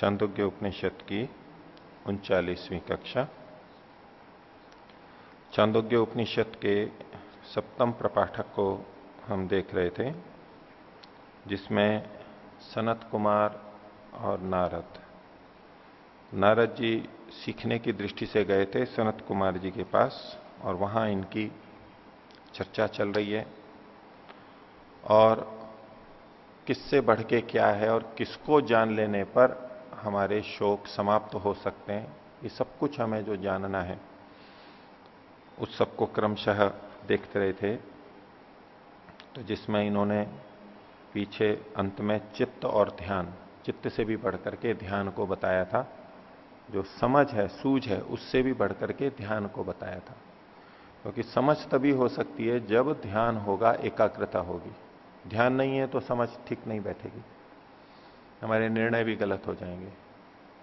चांदोग्य उपनिषद की उनचालीसवीं कक्षा। चांदोग्य उपनिषद के सप्तम प्रपाठक को हम देख रहे थे, जिसमें सनत कुमार और नारद। नारद जी सीखने की दृष्टि से गए थे सनत कुमार जी के पास, और वहाँ इनकी चर्चा चल रही है। और किससे बढ़ के क्या है और किसको जान लेने पर हमारे शोक समाप्त हो सकते हैं। ये सब कुछ हमें जो जानना है, उस सबको क्रमशः देखते रहे थे। तो जिसमें इन्होंने पीछे अंत में चित्त और ध्यान, चित्त से भी बढ़कर के ध्यान को बताया था। जो समझ है, सूझ है, उससे भी बढ़कर के ध्यान को बताया था। क्योंकि तो समझ तभी हो सकती है जब ध्यान होगा, एकाग्रता होगी। ध्यान नहीं है तो समझ ठीक नहीं बैठेगी। हमारे निर्णय भी गलत हो जाएँगे।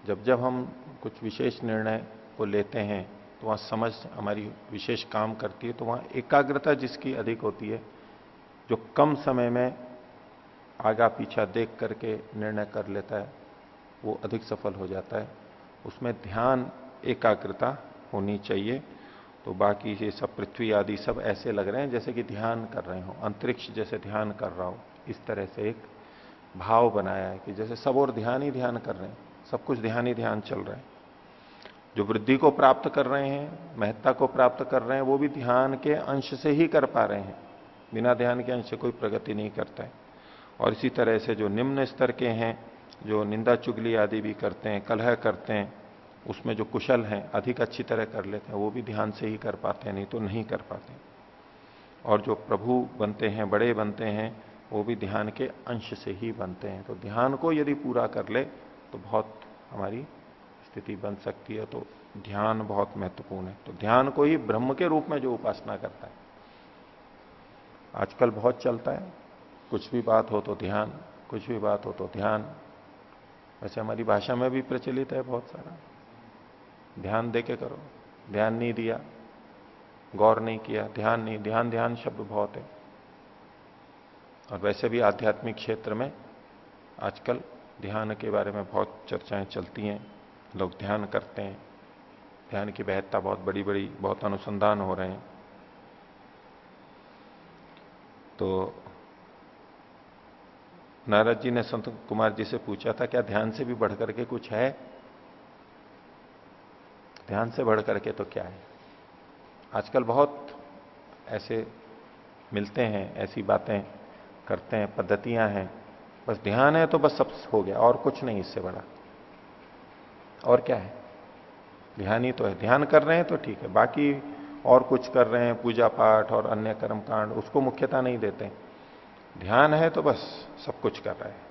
जब जब हम कुछ विशेष निर्णय को लेते हैं तो वहाँ समझ हमारी विशेष काम करती है तो वहाँ एकाग्रता जिसकी अधिक होती है, जो कम समय में आगा पीछा देख करके निर्णय कर लेता है, वो अधिक सफल हो जाता है। उसमें ध्यान, एकाग्रता होनी चाहिए। तो बाकी ये सब पृथ्वी आदि सब ऐसे लग रहे हैं जैसे कि ध्यान कर रहे हो, अंतरिक्ष जैसे ध्यान कर रहा हो, इस तरह से एक भाव बनाया है कि जैसे सब और ध्यान ही ध्यान कर रहे हैं, सब कुछ ध्यान ही ध्यान चल रहा है। जो वृद्धि को प्राप्त कर रहे हैं, महत्ता को प्राप्त कर रहे हैं, वो भी ध्यान के अंश से ही कर पा रहे हैं। बिना ध्यान के अंश से कोई प्रगति नहीं करता है। और इसी तरह से जो निम्न स्तर के हैं, जो निंदा चुगली आदि भी करते हैं, कलह करते हैं, उसमें जो कुशल हैं, अधिक अच्छी तरह कर लेते हैं, वो भी ध्यान से ही कर पाते हैं, नहीं तो नहीं कर पाते और जो प्रभु बनते हैं, बड़े बनते हैं वो भी ध्यान के अंश से ही बनते हैं। तो ध्यान को यदि पूरा कर ले तो बहुत हमारी स्थिति बन सकती है। तो ध्यान बहुत महत्वपूर्ण है। तो ध्यान को ही ब्रह्म के रूप में जो उपासना करता है, आजकल बहुत चलता है। कुछ भी बात हो तो ध्यान, कुछ भी बात हो तो ध्यान। वैसे हमारी भाषा में भी प्रचलित है बहुत सारा। ध्यान दे के करो। ध्यान नहीं दिया, गौर नहीं किया। ध्यान नहीं, ध्यान ध्यान शब्द बहुत है। और वैसे भी आध्यात्मिक क्षेत्र में आजकल ध्यान के बारे में बहुत चर्चाएँ चलती हैं, लोग ध्यान करते हैं। ध्यान की बेहता बहुत बड़ी बड़ी बहुत अनुसंधान हो रहे हैं। तो नारद जी ने संत कुमार जी से पूछा था, क्या ध्यान से भी बढ़कर के कुछ है? ध्यान से बढ़ करके तो क्या है? आजकल बहुत ऐसे मिलते हैं, ऐसी बातें करते हैं, पद्धतियाँ हैं। बस ध्यान है तो बस सब हो गया, और कुछ नहीं इससे बड़ा। और क्या है? ध्यान ही तो है। ध्यान कर रहे हैं तो ठीक है, बाकी और कुछ कर रहे हैं पूजा पाठ और अन्य कर्म कांड उसको मुख्यता नहीं देते ध्यान है तो बस सब कुछ कर रहा है।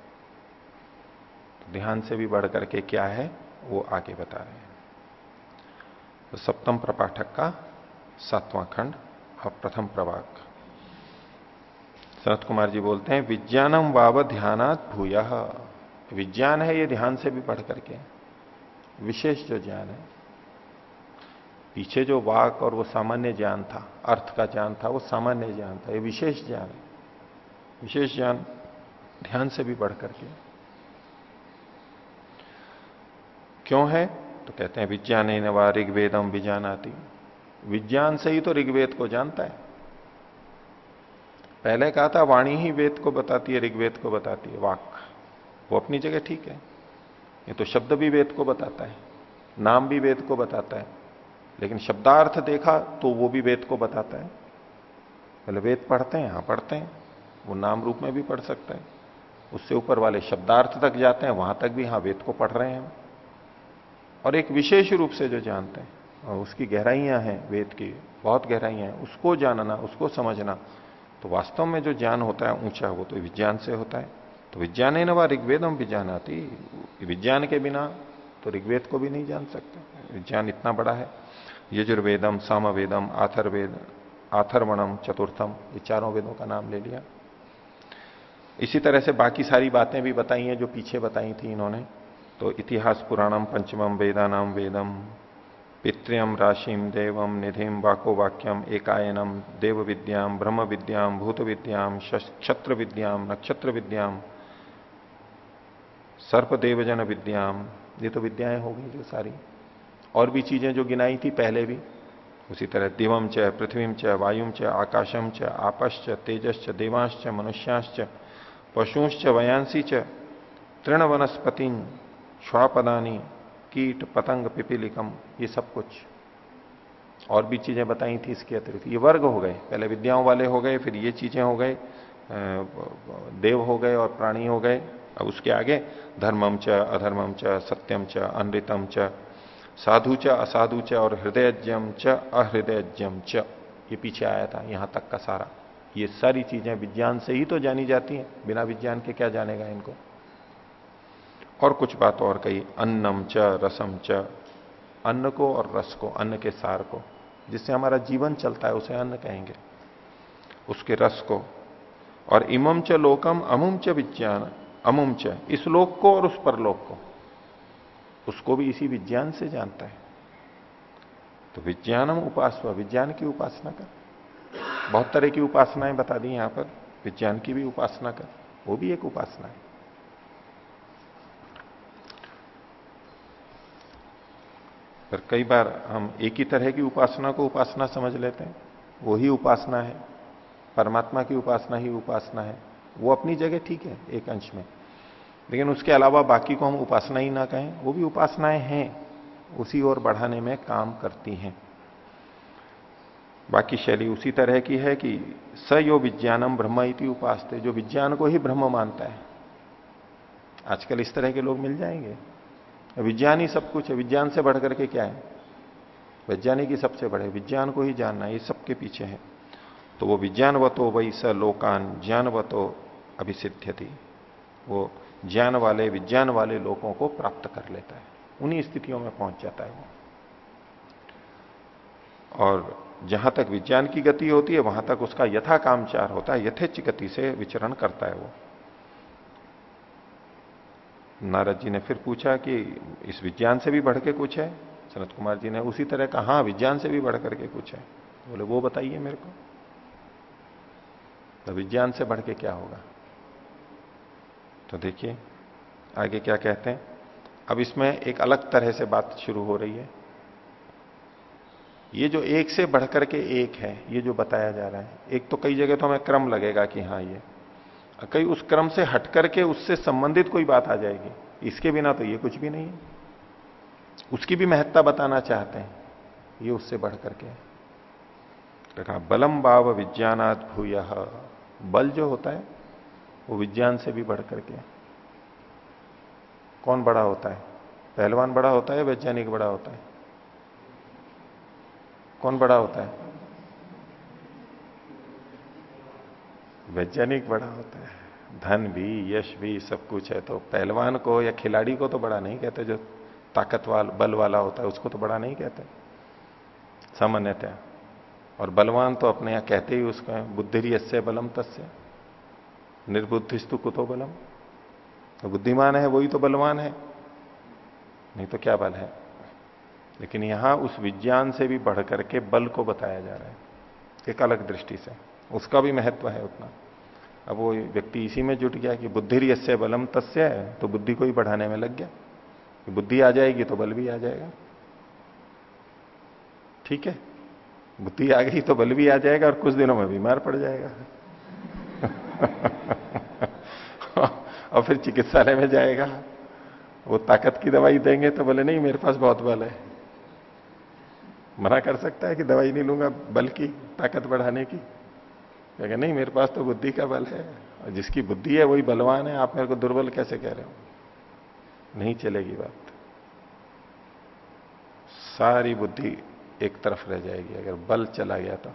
तो ध्यान से भी बढ़ करके क्या है? वो आगे बता रहे हैं। तो सप्तम प्रपाठक का सातवां खंड और प्रथम प्रभाग सनत कुमार जी बोलते हैं, विज्ञानम वाव ध्यानात भूय। विज्ञान है ये ध्यान से भी पढ़ करके। विशेष जो ज्ञान है। पीछे जो वाक और वो सामान्य ज्ञान था, अर्थ का ज्ञान था, वो सामान्य ज्ञान था, ये विशेष ज्ञान है। विशेष ज्ञान ध्यान से भी पढ़ करके। क्यों है? तो कहते हैं विज्ञान ही नवा ऋग्वेदम विज्ञानाती विज्ञान से ही तो ऋग्वेद को जानता है। पहले कहा था, वाणी ही वेद को बताती है, ऋग्वेद को बताती है, वाक। वो अपनी जगह ठीक है। ये तो शब्द भी वेद को बताता है, नाम भी वेद को बताता है, लेकिन शब्दार्थ देखा तो वो भी वेद को बताता है। पहले वेद पढ़ते हैं हाँ पढ़ते हैं, वो नाम रूप में भी पढ़ सकते हैं। उससे ऊपर वाले शब्दार्थ तक जाते हैं, वहाँ तक भी हाँ वेद को पढ़ रहे हैं और एक विशेष रूप से जो जानते हैं, और उसकी गहराइयाँ हैं, वेद की बहुत गहराइयाँ हैं, उसको जानना, उसको समझना तो वास्तव में जो ज्ञान होता है, ऊँचा वो तो विज्ञान से होता है। तो विज्ञान ना वह ऋग्वेदम विज्ञान आती। विज्ञान के बिना तो ऋग्वेद को भी नहीं जान सकते। विज्ञान इतना बड़ा है। यजुर्वेदम, सामवेदम, आथर्वेद, आथर्वणम, चतुर्थम, ये चारों वेदों का नाम ले लिया। इसी तरह से बाकी सारी बातें भी बताई हैं, जो पीछे बताई थी इन्होंने। तो इतिहास पुराणम, पंचमम, वेदानाम, वेदम पित्र्यम राशिम देवम निधिम वाको वाक्यम एकायनम देव विद्याम ब्रह्म विद्याम भूत विद्याम क्षत्र विद्याम नक्षत्र विद्याम सर्प देवजन विद्याम ये तो विद्याएँ हो गई जो सारी। और भी चीज़ें जो गिनाई थी पहले भी, उसी तरह दिवम च पृथ्वीम च वायुम च आकाशम च, आपश्च, तेजश्च, देवांश्च, मनुष्याश्च, पशुश्च, वयांसी च तृण वनस्पति श्वापदानी कीट, पतंग, पिपिलिकम, ये सब कुछ। और भी चीज़ें बताई थी इसके अतिरिक्त। ये वर्ग हो गए। पहले विद्याओं वाले हो गए, फिर ये चीज़ें हो गए देव हो गए और प्राणी हो गए। अब उसके आगे धर्मम च, अधर्मम च, सत्यम च, अनृतम च, साधु च, असाधु च और हृदयज्ञम च, अहृदयज्ञम च। ये पीछे आया था, यहाँ तक का सारा। ये सारी चीज़ें विज्ञान से ही तो जानी जाती हैं। बिना विज्ञान के क्या जानेगा इनको? और कुछ बात और कही। अन्नम च, रसम च। अन्न को और रस को, अन्न के सार को। जिससे हमारा जीवन चलता है, उसे अन्न कहेंगे। उसके रस को। और इमम च लोकम अमुम च विज्ञान अमुम च। इस लोक को और उस परलोक को। उसको भी इसी विज्ञान से जानता है। तो विज्ञानम उपासना, विज्ञान की उपासना कर। बहुत तरह की उपासनाएँ बता दी यहाँ पर। विज्ञान की भी उपासना कर। वो भी एक उपासना है। पर कई बार हम एक ही तरह की उपासना को उपासना समझ लेते हैं। वो ही उपासना है। परमात्मा की उपासना ही उपासना है। वो अपनी जगह ठीक है एक अंश में। लेकिन उसके अलावा बाकी को हम उपासना ही ना कहें, वो भी उपासनाएँ हैं। उसी ओर बढ़ाने में काम करती हैं। बाकी शैली उसी तरह की है कि स यो विज्ञानम ब्रह्म इति उपास जो विज्ञान को ही ब्रह्म मानता है। आजकल इस तरह के लोग मिल जाएँगे। विज्ञान ही सब कुछ है। विज्ञान से बढ़ करके क्या है? वैज्ञानिक ही सबसे बड़े विज्ञान को ही जानना ये सबके पीछे है। तो वो विज्ञानवतो वही स लोकान ज्ञानवतो अभिसिद्ध थी वो ज्ञान वाले, विज्ञान वाले लोगों को प्राप्त कर लेता है। उन्हीं स्थितियों में पहुँच जाता है वो। और जहाँ तक विज्ञान की गति होती है, वहाँ तक उसका यथा कामचार होता है यथेच गति से विचरण करता है वो। नारद जी ने फिर पूछा कि इस विज्ञान से भी बढ़ के कुछ है? सनत कुमार जी ने, उसी तरह कहा हाँ विज्ञान से भी बढ़ करके कुछ है। बोले, वो बताइए मेरे को। तो विज्ञान से बढ़ के क्या होगा? तो देखिए, आगे क्या कहते हैं। अब इसमें एक अलग तरह से बात शुरू हो रही है। ये जो एक से बढ़कर के एक है, ये जो बताया जा रहा है, एक तो कई जगह तो हमें क्रम लगेगा कि हाँ ये कई उस क्रम से हट करके उससे संबंधित कोई बात आ जाएगी। इसके बिना तो ये कुछ भी नहीं है। उसकी भी महत्ता बताना चाहते हैं। ये उससे बढ़ करके कहा बलम भाव विज्ञानात भूय। बल जो होता है, वो विज्ञान से भी बढ़ करके कौन बड़ा होता है? पहलवान बड़ा होता है वैज्ञानिक बड़ा होता है? कौन बड़ा होता है? वैज्ञानिक बड़ा होता है। धन भी, यश भी सब कुछ है तो पहलवान को या खिलाड़ी को तो बड़ा नहीं कहते, जो ताकत वाल बल वाला होता है, उसको तो बड़ा नहीं कहते। सामान्यतः। और बलवान तो अपने यहाँ कहते ही उसको बुद्धि यस्य बलम तस्य। निर्बुद्धिस्तु कुतो बलम। तो बुद्धिमान है, वही तो बलवान है। नहीं तो क्या बल है? लेकिन यहाँ उस विज्ञान से भी बढ़ करके बल को बताया जा रहा है। एक अलग दृष्टि से। उसका भी महत्व है उतना। अब वो व्यक्ति इसी में जुट गया कि बुद्धि यस्य बलम तस्य है तो बुद्धि को ही बढ़ाने में लग गया। बुद्धि आ जाएगी तो बल भी आ जाएगा। ठीक है? बुद्धि आ गई तो बल भी आ जाएगा और कुछ दिनों में बीमार पड़ जाएगा। और फिर चिकित्सालय में जाएगा। वो ताकत की दवाई देंगे तो बोले, नहीं, मेरे पास बहुत बल है। मना कर सकता है कि दवाई नहीं लूँगा, बल की ताकत बढ़ाने की। कहेगा, नहीं, मेरे पास तो बुद्धि का बल है, और जिसकी बुद्धि है वही बलवान है, आप मेरे को दुर्बल कैसे कह रहे हो? नहीं चलेगी बात। सारी बुद्धि एक तरफ़ रह जाएगी, अगर बल चला गया तो।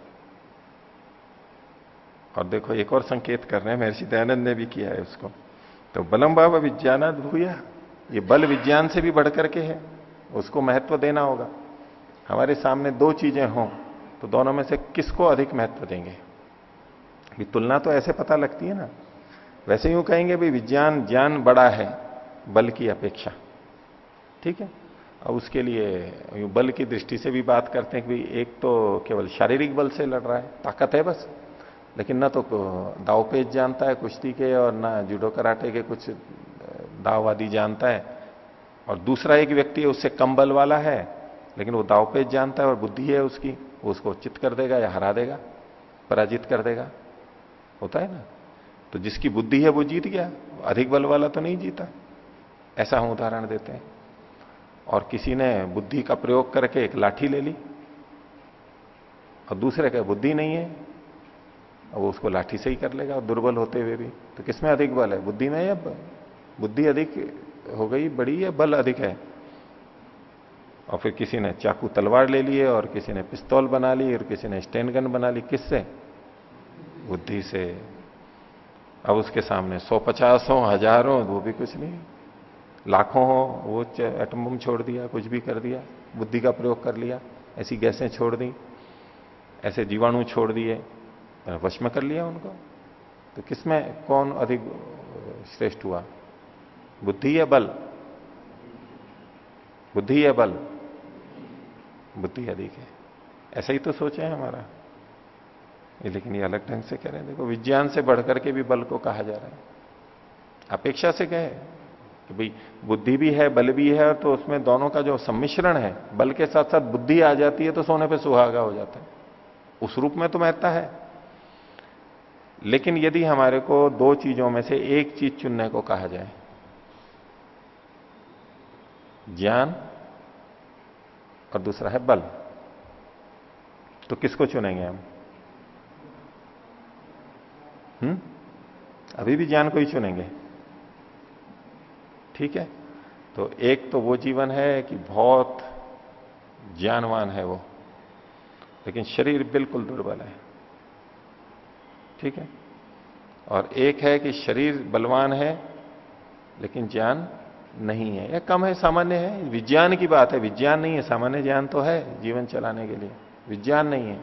और देखो, एक और संकेत कर रहे हैं, महर्षि दयानंद ने भी किया है उसको। तो बलम बाबा विज्ञान भूया, ये बल विज्ञान से भी बढ़कर के है, उसको महत्व देना होगा। हमारे सामने दो चीज़ें हों तो दोनों में से किसको अधिक महत्व देंगे? भी तुलना तो ऐसे पता लगती है ना। वैसे यूँ कहेंगे भाई विज्ञान ज्ञान बड़ा है, बल की अपेक्षा। ठीक है? और उसके लिए यूँ बल की दृष्टि से भी बात करते हैं कि भाई एक तो केवल शारीरिक बल से लड़ रहा है, ताकत है बस। लेकिन ना तो दावपेज जानता है, कुश्ती के और ना जूडो कराटे के कुछ दाववादी जानता है। और दूसरा एक व्यक्ति है, उससे कम बल वाला है, लेकिन वो दावपेज जानता है और बुद्धि है उसकी, वो उसको चित कर देगा या हरा देगा, पराजित कर देगा। होता है ना। तो जिसकी बुद्धि है वो जीत गया। अधिक बल वाला तो नहीं जीता। ऐसा हम उदाहरण देते हैं। और किसी ने बुद्धि का प्रयोग करके एक लाठी ले ली और दूसरे का बुद्धि नहीं है, वो उसको लाठी से ही कर लेगा दुर्बल होते हुए भी। तो किसमें अधिक बल है? बुद्धि में या बुद्धि अधिक हो गई, बड़ी या बल अधिक है? और फिर किसी ने चाकू तलवार ले लिए और किसी ने पिस्तौल बना ली और किसी ने स्टैंड गन बना ली। किससे? बुद्धि से। अब उसके सामने सौ पचास हो हज़ारों, वो भी कुछ नहीं। लाखों हो, वो एटम बम छोड़ दिया, कुछ भी कर दिया, बुद्धि का प्रयोग कर लिया, ऐसी गैसें छोड़ दी, ऐसे जीवाणु छोड़ दिए वश में कर लिया उनको। तो किसमें कौन अधिक श्रेष्ठ हुआ? बुद्धि या बल? बुद्धि या बल? बुद्धि अधिक है। ऐसा ही तो सोचे है हमारा। ये लेकिन ये अलग ढंग से कह रहे हैं। देखो, विज्ञान से बढ़कर के भी बल को कहा जा रहा है। अपेक्षा से कहे कि भाई, बुद्धि भी है, बल भी है तो उसमें दोनों का जो सम्मिश्रण है, बल के साथ साथ बुद्धि आ जाती है तो सोने पे सुहागा हो जाता है। उस रूप में तो महत्ता है। लेकिन यदि हमारे को दो चीज़ों में से एक चीज़ चुनने को कहा जाए, ज्ञान और दूसरा है बल तो किसको चुनेंगे हम? हम्म? अभी भी ज्ञान को ही चुनेंगे ठीक है? तो एक तो वो जीवन है कि बहुत ज्ञानवान है वो, लेकिन शरीर बिल्कुल दुर्बल है। ठीक है? और एक है कि शरीर बलवान है, लेकिन ज्ञान नहीं है। या कम है, सामान्य है। विज्ञान की बात है। विज्ञान नहीं है, सामान्य ज्ञान तो है जीवन चलाने के लिए। विज्ञान नहीं है।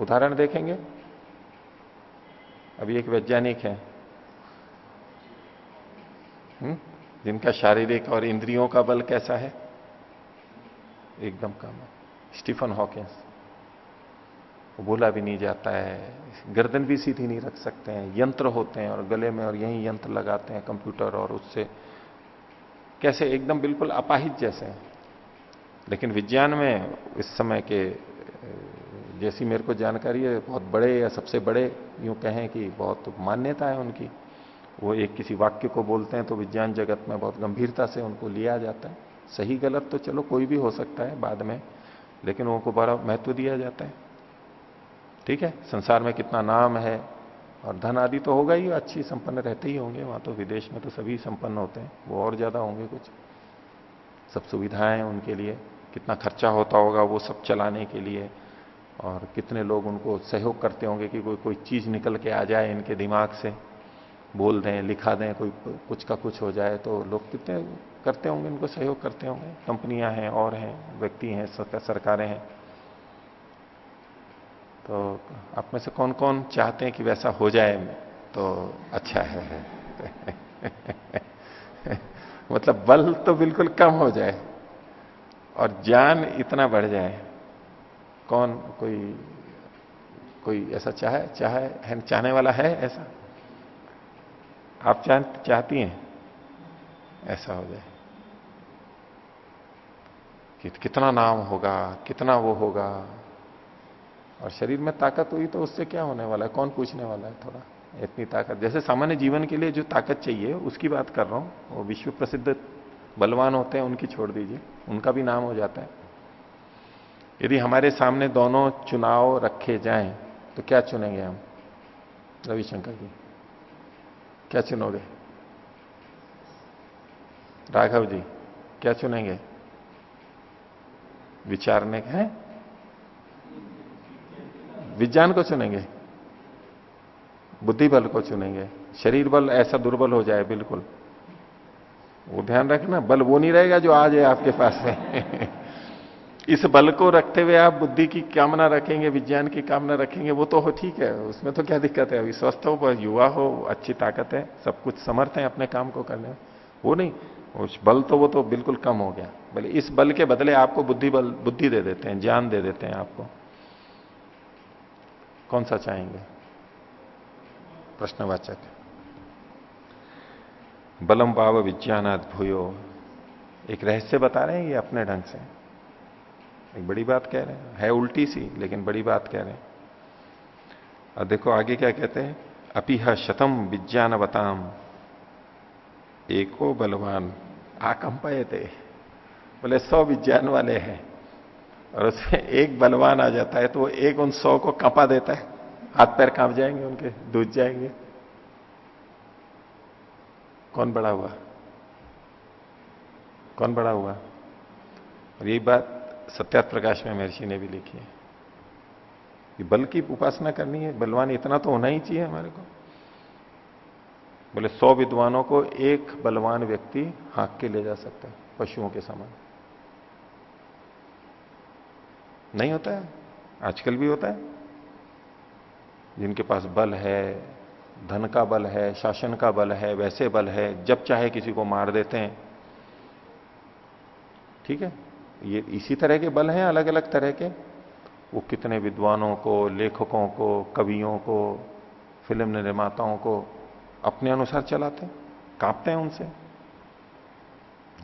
उदाहरण देखेंगे। अभी एक वैज्ञानिक है। हुँ? हम्म, जिनका शारीरिक और इंद्रियों का बल कैसा है? एकदम कम है। Stephen Hawkins. वो बोला भी नहीं जाता है। गर्दन भी सीधी नहीं रख सकते हैं। यंत्र होते हैं और गले में और यही यंत्र लगाते हैं कंप्यूटर और उससे कैसे एकदम बिल्कुल अपाहित जैसे हैं। लेकिन विज्ञान में इस समय के जैसी मेरे को जानकारी है, बहुत बड़े या सबसे बड़े यूँ कहें कि बहुत मान्यता है उनकी। वो एक किसी वाक्य को बोलते हैं तो विज्ञान जगत में बहुत गंभीरता से उनको लिया जाता है। सही गलत तो चलो कोई भी हो सकता है बाद में, लेकिन उनको बड़ा महत्व दिया जाता है। ठीक है? संसार में कितना नाम है और धन आदि तो होगा ही, अच्छी संपन्न रहते ही होंगे, वहाँ तो विदेश में तो सभी संपन्न होते हैं, वो और ज़्यादा होंगे कुछ। सब सुविधाएँ उनके लिए, कितना खर्चा होता होगा वो सब चलाने के लिए और कितने लोग उनको सहयोग करते होंगे कि कोई कोई चीज़ निकल के आ जाए इनके दिमाग से, बोल दें, लिखा दें, कोई कुछ का कुछ हो जाए तो लोग कितने करते होंगे, इनको सहयोग करते होंगे। कंपनियाँ हैं, और हैं, व्यक्ति हैं सरकारें हैं। तो आप में से कौन कौन चाहते हैं कि वैसा हो जाए तो अच्छा है। मतलब बल तो बिल्कुल कम हो जाए, और ज्ञान इतना बढ़ जाए। कौन कोई कोई ऐसा चाहे चाहे, है, चाहने वाला है ऐसा? आप चाह, चाहती हैं? ऐसा हो जाए। कि कितना नाम होगा, कितना वो होगा? और शरीर में ताकत हुई तो उससे क्या होने वाला है? कौन पूछने वाला है थोड़ा? इतनी ताकत। जैसे सामान्य जीवन के लिए जो ताकत चाहिए, उसकी बात कर रहा हूँ। वो विश्व प्रसिद्ध बलवान होते हैं, उनकी छोड़ दीजिए। उनका भी नाम हो जाता है। यदि हमारे सामने दोनों चुनाव रखे जाएँ तो क्या चुनेंगे हम? रविशंकर जी, क्या चुनोगे? राघव जी, क्या चुनेंगे? विचारने हैं? विज्ञान को चुनेंगे? बुद्धि बल को चुनेंगे? शरीर बल ऐसा दुर्बल हो जाए, बिल्कुल। वो ध्यान रखना, बल वो नहीं रहेगा जो आज है आपके पास में। इस बल को रखते हुए आप बुद्धि की कामना रखेंगे, विज्ञान की कामना रखेंगे, वो तो हो ठीक है, उसमें तो क्या दिक्कत है? अभी स्वस्थ हो युवा हो, अच्छी ताकत है, सब कुछ समर्थ है अपने काम को करने में। वो नहीं, उस बल तो वो तो बिल्कुल कम हो गया। बोले इस बल के बदले आपको बुद्धि बल, बुद्धि दे देते हैं, ज्ञान दे देते हैं आपको। कौन सा चाहेंगे? प्रश्नवाचक। बलम पाव विज्ञानात भूयो एक रहस्य बता रहे हैं ये अपने ढंग से। एक बड़ी बात कह रहे हैं। है उल्टी सी, लेकिन बड़ी बात कह रहे हैं। और देखो आगे क्या कहते हैं? अपिह शतम विज्ञान बताम एको बलवान आकंपय थे बोले, सौ विज्ञान वाले हैं। और उसमें एक बलवान आ जाता है तो वो एक उन सौ को कंपा देता है। हाथ पैर काँप जाएँगे उनके दूध जाएँगे। कौन बड़ा हुआ? कौन बड़ा हुआ? और यही बात सत्यात प्रकाश में महर्षि ने भी लिखी है। कि बल की उपासना करनी है, बलवान इतना तो होना ही चाहिए हमारे को। बोले, सौ विद्वानों को एक बलवान व्यक्ति हाँक के ले जा सकता है, पशुओं के समान। नहीं होता है, आजकल भी होता है। जिनके पास बल है, धन का बल है, शासन का बल है, वैसे बल है, जब चाहे किसी को मार देते हैं। ठीक है? ये इसी तरह के बल हैं अलग अलग तरह के? वो कितने विद्वानों को, लेखकों को, कवियों को, फ़िल्म निर्माताओं को अपने अनुसार चलाते कांपते हैं उनसे?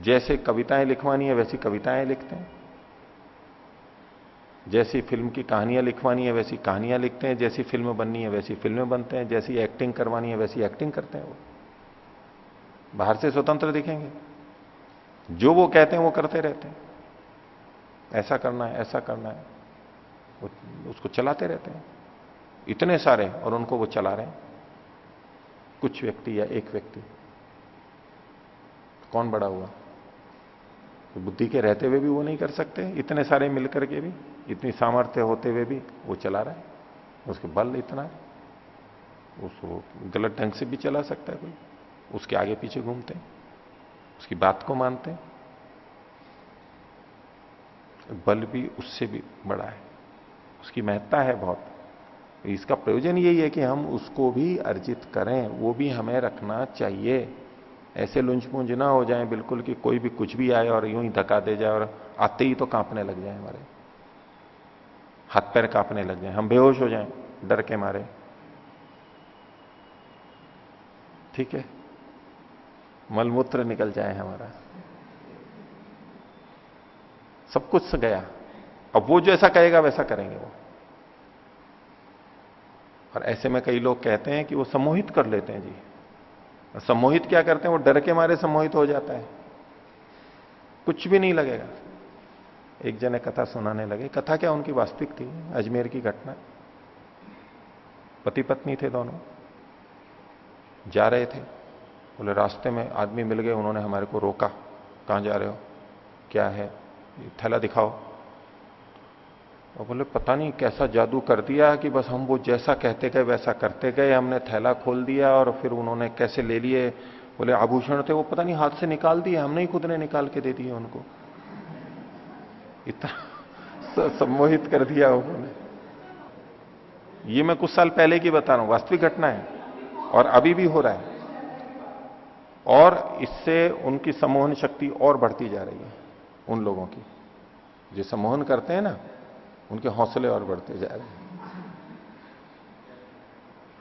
जैसे कविताएँ लिखवानी है, वैसी कविताएँ लिखते हैं। जैसी फ़िल्म की कहानियाँ लिखवानी है, वैसी कहानियाँ लिखते हैं। जैसी फ़िल्म बननी है, वैसी फ़िल्में बनते हैं। जैसी एक्टिंग करवानी है, वैसी एक्टिंग करते हैं वो। बाहर से स्वतंत्र दिखेंगे। जो वो कहते हैं, वो करते रहते हैं। ऐसा करना है, ऐसा करना है। उसको चलाते रहते हैं। इतने सारे और उनको वो चला रहे हैं। कुछ व्यक्ति या एक व्यक्ति। कौन बड़ा हुआ? तो बुद्धि के रहते हुए भी वो नहीं कर सकते। इतने सारे मिलकर के भी, इतनी सामर्थ्य होते हुए भी वो चला रहा है। उसके बल इतना है। उसको गलत ढंग से भी चला सकता है कोई। उसके आगे पीछे घूमते हैं। उसकी बात को मानते हैं। बल भी उससे भी बड़ा है। उसकी महत्ता है बहुत। इसका प्रयोजन यही है कि हम उसको भी अर्जित करें, वो भी हमें रखना चाहिए। ऐसे लुंज पुंज ना हो जाए बिल्कुल कि कोई भी कुछ भी आए और यूँ ही धक्का दे जाए और आते ही तो कांपने लग जाए हमारे। हाथ पैर कांपने लग जाए। हम बेहोश हो जाएँ, डर के मारे। ठीक है? मलमूत्र निकल जाए हमारा। सब कुछ गया। अब वो जैसा कहेगा, वैसा करेंगे वो। और ऐसे में कई लोग कहते हैं कि वो सम्मोहित कर लेते हैं जी। सम्मोहित क्या करते हैं? वो डर के मारे सम्मोहित हो जाता है। कुछ भी नहीं लगेगा। एक जने कथा सुनाने लगे। कथा क्या उनकी वास्तविक थी? अजमेर की घटना। पति पत्नी थे दोनों। जा रहे थे। बोले, रास्ते में आदमी मिल गए, उन्होंने हमारे को रोका। कहाँ जा रहे हो? क्या है? थैला दिखाओ। और बोले, पता नहीं कैसा जादू कर दिया कि बस हम वो जैसा कहते गए, वैसा करते गए, हमने थैला खोल दिया और फिर उन्होंने कैसे ले लिए? बोले, आभूषण थे, वो पता नहीं हाथ से निकाल दिए, हमने ही खुद ने निकाल के दे दिए उनको। इतना सम्मोहित कर दिया उन्होंने। ये मैं कुछ साल पहले की बता रहा हूँ, वास्तविक घटना है और अभी भी हो रहा है। और इससे उनकी सम्मोहन शक्ति और बढ़ती जा रही है। उन लोगों की। जो सम्मोहन करते हैं ना, उनके हौसले और बढ़ते जा रहे हैं।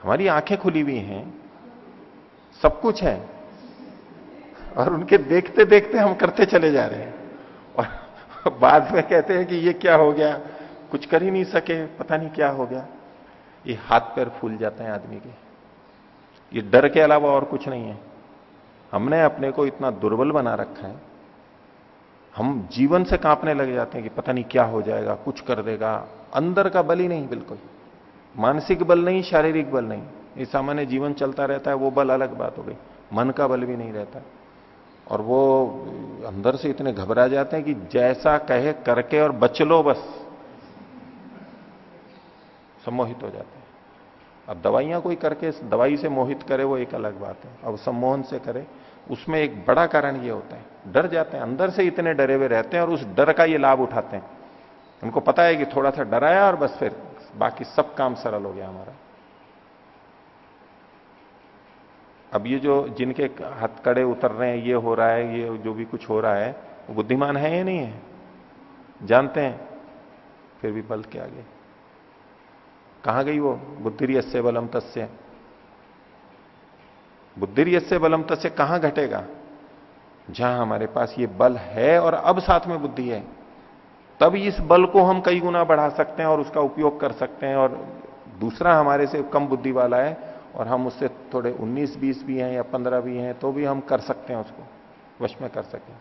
हमारी आँखें खुली हुई हैं, सब कुछ है, और उनके देखते देखते हम करते चले जा रहे हैं। और बाद में कहते हैं कि ये क्या हो गया? कुछ कर ही नहीं सके, पता नहीं क्या हो गया। ये हाथ पैर फूल जाते हैं आदमी के। ये डर के अलावा और कुछ नहीं है। हमने अपने को इतना दुर्बल बना रखा है हम जीवन से कांपने लग जाते हैं कि पता नहीं क्या हो जाएगा, कुछ कर देगा। अंदर का बल ही नहीं, बिल्कुल। मानसिक बल नहीं, शारीरिक बल नहीं। ये सामान्य जीवन चलता रहता है, वो बल अलग बात हो गई। मन का बल भी नहीं रहता। और वो अंदर से इतने घबरा जाते हैं कि जैसा कहे, करके और बच लो बस। सम्मोहित हो जाते हैं। अब दवाइयाँ कोई करके दवाई से मोहित करे, वो एक अलग बात है। अब सम्मोहन से करे उसमें एक बड़ा कारण ये होता है, डर जाते हैं, अंदर से इतने डरे हुए रहते हैं और उस डर का ये लाभ उठाते हैं। उनको पता है कि थोड़ा सा डराया और बस फिर बाकी सब काम सरल हो गया हमारा। अब ये जो जिनके हथकड़े उतर रहे हैं, ये हो रहा है, ये जो भी कुछ हो रहा है, वो बुद्धिमान है या नहीं है? जानते हैं, फिर भी बल के आगे। कहाँ गई वो बुद्धिरियस्य बलम तस्य? बुद्धिरियस्य बलम तस्य कहाँ घटेगा? जहाँ हमारे पास ये बल है और अब साथ में बुद्धि है, तब इस बल को हम कई गुना बढ़ा सकते हैं और उसका उपयोग कर सकते हैं। और दूसरा हमारे से कम बुद्धि वाला है और हम उससे थोड़े 19 20 भी हैं या 15 भी हैं तो भी हम कर सकते हैं उसको, वश में कर सकें।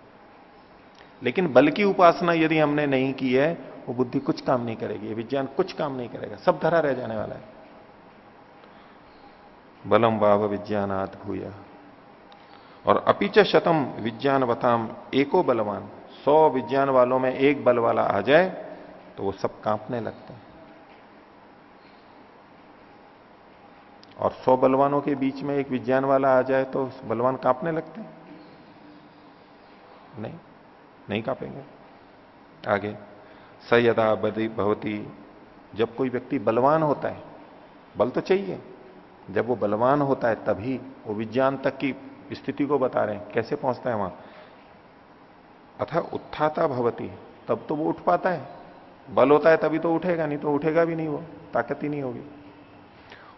लेकिन बल की उपासना यदि हमने नहीं की है, वो बुद्धि कुछ काम नहीं करेगी विज्ञान कुछ काम नहीं करेगा, सब धरा रह जाने वाला है। बलम वाव विज्ञानात भूया। और अपिच शतम विज्ञानवताम एको बलवान। सौ विज्ञान वालों में एक बल वाला आ जाए तो वो सब कांपने लगते हैं। और सौ बलवानों के बीच में एक विज्ञान वाला आ जाए तो बलवान कांपने लगते हैं। नहीं नहीं कांपेंगे। आगे सयदा बदी भवती, जब कोई व्यक्ति बलवान होता है, बल तो चाहिए। जब वो बलवान होता है, तभी वो विज्ञान तक की स्थिति को बता रहे हैं। कैसे पहुँचता है वहाँ? अथा उत्थाता भवती, तब तो वो उठ पाता है। बल होता है तभी तो उठेगा, नहीं तो उठेगा भी नहीं वो, ताकत ही नहीं होगी।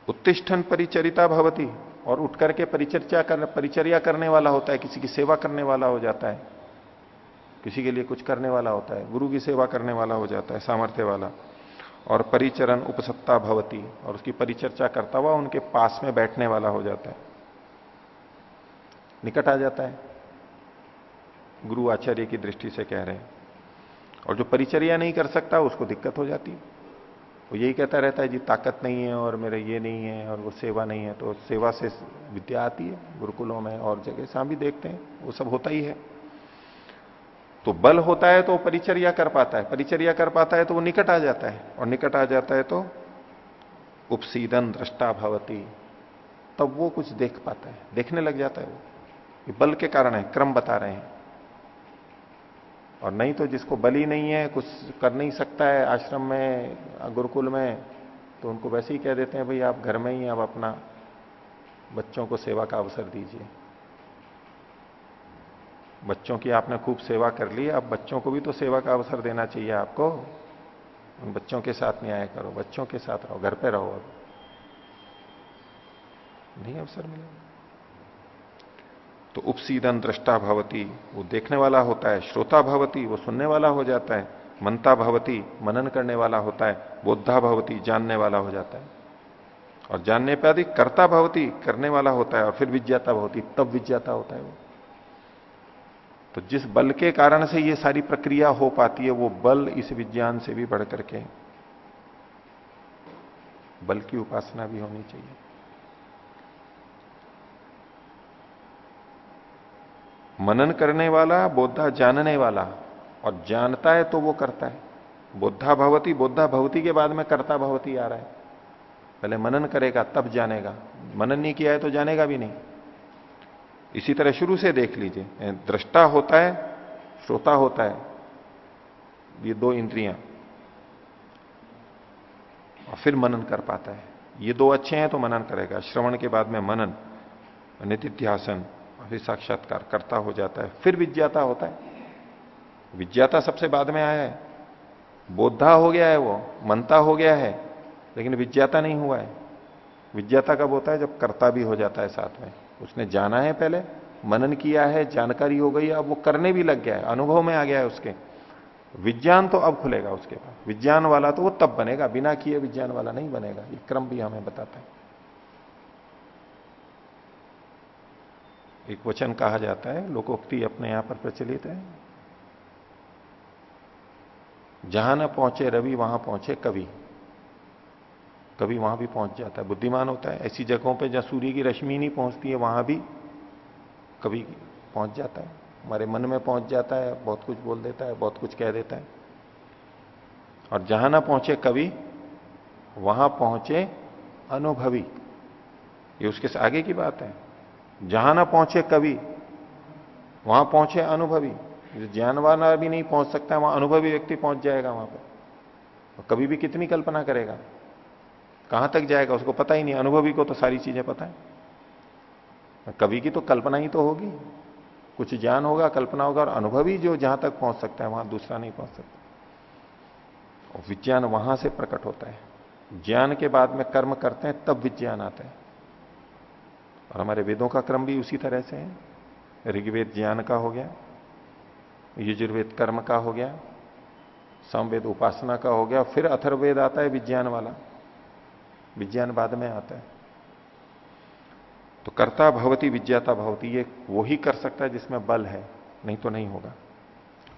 उत्तिष्ठन परिचरिता भवती, और उठ करके परिचर्चा कर, परिचर्या करने वाला होता है, किसी की सेवा करने वाला हो जाता है, किसी के लिए कुछ करने वाला होता है, गुरु की सेवा करने वाला हो जाता है, सामर्थ्य वाला। और परिचरण उपसत्ता भवती, और उसकी परिचर्चा करता हुआ उनके पास में बैठने वाला हो जाता है। निकट आ जाता है। गुरु आचार्य की दृष्टि से कह रहे हैं। और जो परिचर्या नहीं कर सकता, उसको दिक्कत हो जाती। वो यही कहता रहता है, जी, ताकत नहीं है और मेरे ये नहीं है और वो सेवा नहीं है। तो सेवा से विद्या आती है, गुरुकुलों में और जगह से भी देखते हैं, वो सब होता ही है। तो बल होता है तो वो परिचर्या कर पाता है, परिचर्या कर पाता है तो वो निकट आ जाता है, और निकट आ जाता है तो उपसीदन दृष्टा भवती, तब वो कुछ देख पाता है, देखने लग जाता है वो। ये बल के कारण है, क्रम बता रहे हैं। और नहीं तो जिसको बल ही नहीं है, कुछ कर नहीं सकता है, आश्रम में, गुरुकुल में तो उनको वैसे ही कह देते हैं, भाई आप घर में ही अब अपना बच्चों को सेवा का अवसर दीजिए। बच्चों की आपने खूब सेवा कर ली, अब बच्चों को भी तो सेवा का अवसर देना चाहिए आपको। उन बच्चों के साथ न्याय करो, बच्चों के साथ रहो, घर पे रहो अब। नहीं अवसर मिलेगा तो उपसीदन दृष्टा भवती, वो देखने वाला होता है, श्रोता भवती, वो सुनने वाला हो जाता है, मनता भवती, मनन करने वाला होता है बोधा भवती, जानने वाला हो जाता है। और जानने पर अधिक कर्ता भवती, करने वाला होता है, और फिर विज्ञाता भवती, तब विज्ञाता होता है वो। तो जिस बल के कारण से ये सारी प्रक्रिया हो पाती है, वो बल इस विज्ञान से भी बढ़ करके बल की उपासना भी होनी चाहिए। मनन करने वाला बोधा जानने वाला और जानता है तो वो करता है। बोधा भवती बोधा भवती के बाद में करता भवती आ रहा है। पहले मनन करेगा, तब जानेगा। मनन नहीं किया है तो जानेगा भी नहीं। इसी तरह शुरू से देख लीजिए। दृष्टा होता है, श्रोता होता है। ये दो इंद्रियाँ। और फिर मनन कर पाता है। ये दो अच्छे हैं तो मनन करेगा। श्रवण के बाद में मनन नितिध्यासन और फिर साक्षात्कार, करता हो जाता है। फिर विज्ञाता होता है। विज्ञाता सबसे बाद में आया है। बोधा हो गया है वो, मनता हो गया है, लेकिन विज्ञाता नहीं हुआ है। विज्ञाता कब होता है? जब कर्ता भी हो जाता है साथ में। उसने जाना है पहले, मनन किया है, जानकारी हो गई, अब वो करने भी लग गया है, अनुभव में आ गया है उसके। विज्ञान तो अब खुलेगा उसके पास। विज्ञान वाला तो वो तब बनेगा, बिना किए विज्ञान वाला नहीं बनेगा, ये क्रम भी हमें बताता है। एक वचन कहा जाता है, लोकोक्ति अपने यहाँ पर प्रचलित है। जहाँ न पहुँचे रवि, वहाँ पहुँचे कवि। कभी वहाँ भी पहुँच जाता है। बुद्धिमान होता है, ऐसी जगहों पे जहाँ सूर्य की रश्मि नहीं पहुँचती है, वहाँ भी कभी पहुँच जाता है। हमारे मन में पहुँच जाता है, बहुत कुछ बोल देता है, बहुत कुछ कह देता है। और जहाँ ना पहुँचे कवि वहाँ पहुँचे अनुभवी। ये उसके आगे की बात है। जहाँ ना पहुँचे कवि वहाँ पहुँचे अनुभवी। ज्ञानवान भी नहीं पहुँच सकता है वहाँ अनुभवी व्यक्ति पहुँच जाएगा वहाँ पर कभी भी कितनी कल्पना करेगा। कहाँ तक जाएगा? उसको पता ही नहीं। अनुभवी को तो सारी चीज़ें पता है। कवि की तो कल्पना ही तो होगी। कुछ ज्ञान होगा, कल्पना होगा, और अनुभवी जो जहाँ तक पहुँच सकता है, वहाँ दूसरा नहीं पहुँच सकता। और विज्ञान वहाँ से प्रकट होता है। ज्ञान के बाद में कर्म करते हैं, तब विज्ञान आता है। और हमारे वेदों का क्रम भी उसी तरह से है। ऋग्वेद ज्ञान का हो गया, युजुर्वेद कर्म का हो गया समवेद उपासना का हो गया, फिर अथर्वेद आता है विज्ञान वाला। विज्ञान बाद में आता है। तो कर्ता भवती, विज्ञाता भवती, ये वो ही कर सकता है जिसमें बल है, नहीं तो नहीं होगा।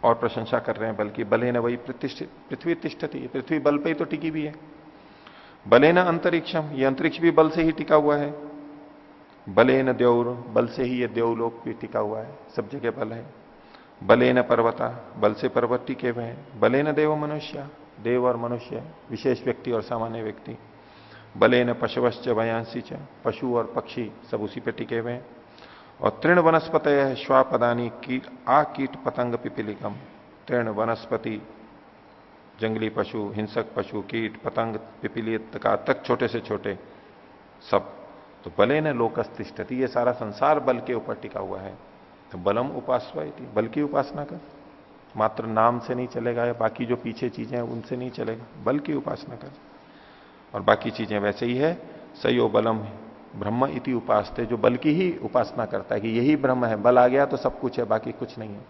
और प्रशंसा कर रहे हैं, बल्कि बले न वही पृथ्वी तिष्ठती पृथ्वी बल पे ही तो टिकी भी है। बले न अंतरिक्षम, ये अंतरिक्ष भी बल से ही टिका हुआ है। बले न देवर बल से ही ये देवलोक भी टिका हुआ है, सब जगह बल है। बले न पर्वता, बल से पर्वत टिके हुए हैं। बले न देव मनुष्य, देव और मनुष्य, विशेष व्यक्ति और सामान्य व्यक्ति। बले न पशुवश्च वयांसी च। पशु और पक्षी सब उसी पे टिके हुए हैं। और तृण वनस्पत श्वापदानी कीट आ कीट पतंग पिपिलिकम तृण वनस्पति, जंगली पशु, हिंसक पशु, कीट पतंग पिपिलित का तक छोटे से छोटे सब। तो बले न लोकस्तिष्ठति, ये सारा संसार बल के ऊपर टिका हुआ है। तो बलम उपासवा बल की उपासना कर। मात्र नाम से नहीं चलेगा, या बाकी जो पीछे चीज़ें हैं उनसे नहीं चलेगा। बल की उपासना कर। और बाकी चीज़ें वैसे ही है। सयो बलम ब्रह्म इति उपासते, जो बल की ही उपासना करता है कि यही ब्रह्म है। बल आ गया तो सब कुछ है, बाकी कुछ नहीं है।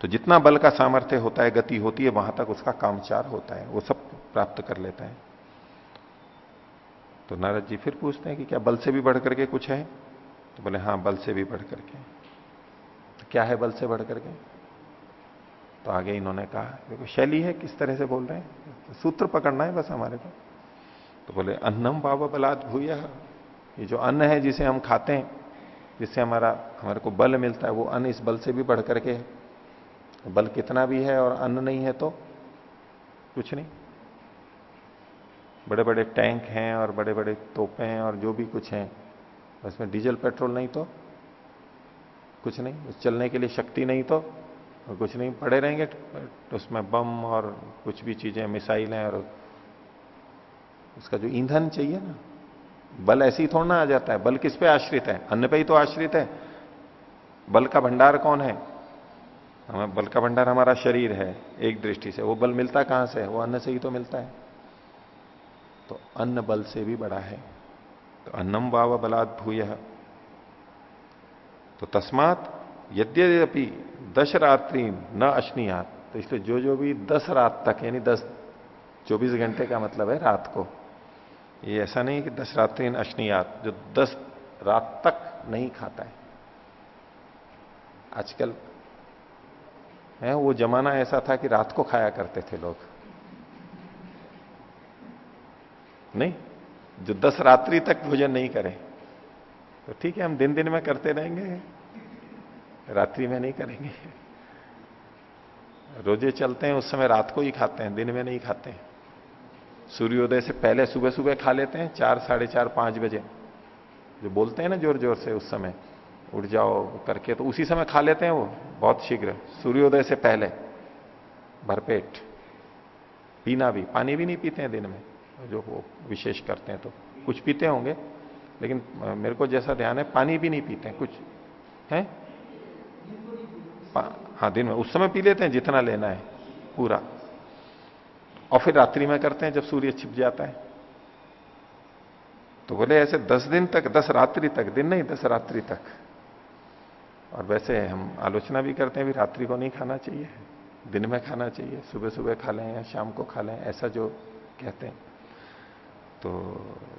तो जितना बल का सामर्थ्य होता है, गति होती है, वहाँ तक उसका कामचार होता है। वो सब प्राप्त कर लेता है। तो नारद जी फिर पूछते हैं कि क्या बल से भी बढ़ करके कुछ है? तो बोले, हाँ, बल से भी बढ़ करके। तो क्या है बल से बढ़ करके? तो आगे इन्होंने कहा, देखो, शैली है, किस तरह से बोल रहे हैं? तो सूत्र पकड़ना है बस हमारे को। तो बोले, अन्नम बाबा बलात् भूय। ये जो अन्न है जिसे हम खाते हैं, जिससे हमारा, हमारे को बल मिलता है, वो अन्न इस बल से भी बढ़ करके है। बल कितना भी है और अन्न नहीं है तो कुछ नहीं। बड़े बड़े टैंक हैं और बड़े बड़े तोपे हैं और जो भी कुछ हैं, उसमें डीजल पेट्रोल नहीं तो कुछ नहीं चलने के लिए शक्ति नहीं तो और कुछ नहीं, पड़े रहेंगे उसमें बम और कुछ भी चीज़ें, मिसाइल और उसका जो ईंधन चाहिए ना, बल ऐसे ही थोड़ा ना आ जाता है। बल किस पे आश्रित है? अन्न पे ही तो आश्रित है। बल का भंडार कौन है? हमें बल का भंडार हमारा शरीर है, एक दृष्टि से। वो बल मिलता कहाँ से? वो अन्न से ही तो मिलता है। तो अन्न बल से भी बड़ा है। तो अन्नम वाव बलात् भूय तो तस्मात यद्यपि दश रात्रि न अश्नियात। तो इसलिए जो जो भी दस रात तक, यानी दस, चौबीस घंटे का मतलब है रात को। ये ऐसा नहीं कि दस रात्रि अश्नियात, जो दस रात तक नहीं खाता है। आजकल, है, वो जमाना ऐसा था कि रात को खाया करते थे लोग। नहीं, जो दस रात्रि तक भोजन नहीं करें तो ठीक है, हम दिन दिन में करते रहेंगे। रात्रि में नहीं करेंगे। रोज़े चलते हैं, उस समय रात को ही खाते हैं, दिन में नहीं खाते हैं। सूर्योदय से पहले सुबह सुबह खा लेते हैं, चार, साढ़े चार, पाँच बजे। जो बोलते हैं ना ज़ोर ज़ोर से उस समय, उठ जाओ करके तो उसी समय खा लेते हैं वो, बहुत शीघ्र। सूर्योदय से पहले, भरपेट। पीना भी, पानी भी नहीं पीते हैं दिन में, जो वो विशेष करते हैं तो। कुछ पीते होंगे, लेकिन मेरे को जैसा ध्यान है, पानी भी नहीं पीते हैं, कुछ, है? हाँ दिन में। उस समय पी लेते हैं, जितना लेना है, पूरा। और फिर रात्रि में करते हैं, जब सूर्य छिप जाता है। तो बोले, ऐसे दस दिन तक, दस रात्रि तक, दिन नहीं, दस रात्रि तक। और वैसे हम आलोचना भी करते हैं, भी रात्रि को नहीं खाना चाहिए। दिन में खाना चाहिए। सुबह सुबह खा लें या शाम को खा लें, ऐसा जो कहते हैं। तो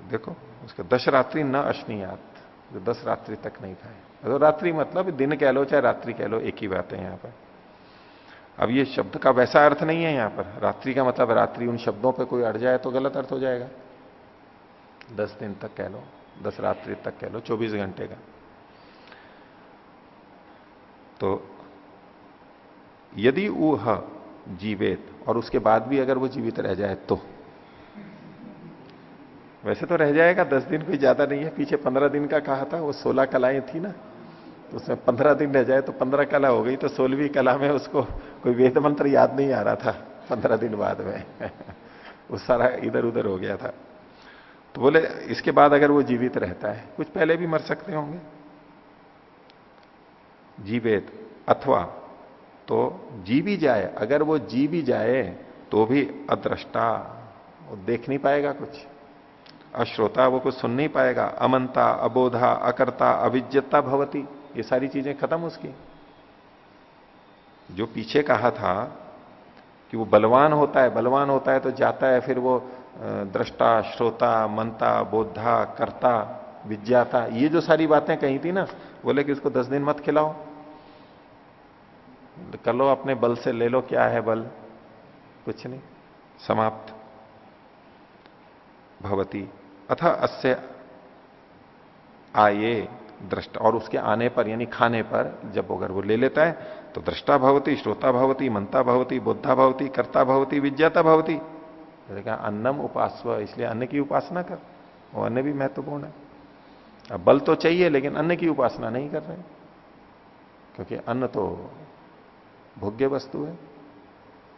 देखो, उसका दस रात्रि न अश्नियात, जो दस रात्रि तक नहीं खाए। तो रात्रि मतलब दिन कह लो, चाहे रात्रि कह लो, एक ही बात है यहाँ पर। अब ये शब्द का वैसा अर्थ नहीं है यहाँ पर। रात्रि का मतलब रात्रि उन शब्दों पे कोई अड़ जाए तो गलत अर्थ हो जाएगा। दस दिन तक कह लो, दस रात्रि तक कह लो, चौबीस घंटे का। तो यदि वह जीवित और उसके बाद भी अगर वो जीवित रह जाए तो? वैसे तो रह जाएगा, दस दिन कोई ज़्यादा नहीं है। पीछे पंद्रह दिन का कहा था, वो सोलह कलाएँ थी ना। उसमें पंद्रह दिन रह जाए तो पंद्रह कला हो गई तो सोलहवीं कला में उसको कोई वेद मंत्र याद नहीं आ रहा था पंद्रह दिन बाद में। वो सारा इधर उधर हो गया था। तो बोले, इसके बाद अगर वो जीवित रहता है, कुछ पहले भी मर सकते होंगे। जीवित अथवा तो जी भी जाए, अगर वो जी भी जाए तो भी अदृष्टा वो देख नहीं पाएगा कुछ। अश्रोता वो कुछ सुन नहीं पाएगा अमनता अबोधा, अकर्ता अभिज्ञता भवती। ये सारी चीज़ें खत्म उसकी। जो पीछे कहा था कि वो बलवान होता है, बलवान होता है तो जाता है, फिर वो दृष्टा, श्रोता, मनता बोधा करता, विज्ञाता, ये जो सारी बातें कही थी ना, बोले कि इसको दस दिन मत खिलाओ। कर लो अपने बल से, ले लो क्या है बल। कुछ नहीं, समाप्त। भवती, अथा अस्य आए। दृष्टा, और उसके आने पर, यानी खाने पर, जब अगर वो ले लेता है तो दृष्टा भवती, श्रोता भवती, मनता भवती, बुद्धा भवती, कर्ता भवती, विज्ञाता भवती। कहा, अन्नम उपासव, इसलिए अन्न की उपासना कर। वो अन्न भी महत्वपूर्ण है। अब बल तो चाहिए, लेकिन अन्न की उपासना नहीं कर रहे। क्योंकि अन्न तो भोग्य वस्तु है।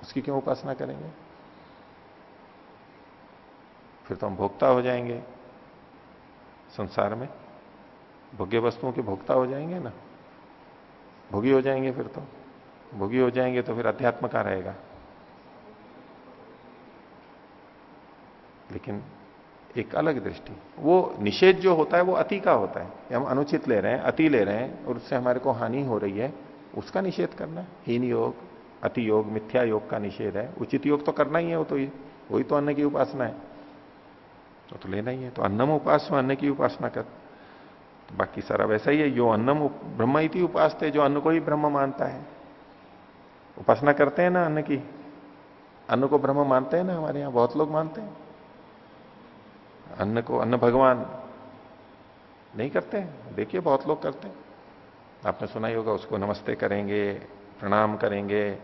उसकी क्यों उपासना करेंगे? फिर तो हम भोक्ता हो जाएँगे संसार में। भोग्य वस्तुओं के भोक्ता हो जाएँगे ना? भोगी हो जाएँगे फिर तो। भोगी हो जाएँगे तो फिर अध्यात्म का रहेगा। लेकिन एक अलग दृष्टि वो निषेध जो होता है वो अति का होता है। हम अनुचित ले रहे हैं अति ले रहे हैं और उससे हमारे को हानि हो रही है उसका निषेध करना है। हीन योग अति योग मिथ्या योग का निषेध है। उचित योग तो करना ही है वो तो वही तो अन्न की उपासना है। तो, तो लेना ही है। तो अन्नम उपास अन्न की उपासना कर बाकी सारा वैसा ही है यो अन्नम ब्रह्म ही उपास थे जो अन्न को ही ब्रह्म मानता है। उपासना करते हैं ना अन्न की? अन्न को ब्रह्म मानते हैं ना हमारे यहाँ? बहुत लोग मानते हैं। अन्न को, अन्न भगवान नहीं करते देखिए, बहुत लोग करते हैं। आपने सुना ही होगा, उसको नमस्ते करेंगे, प्रणाम करेंगे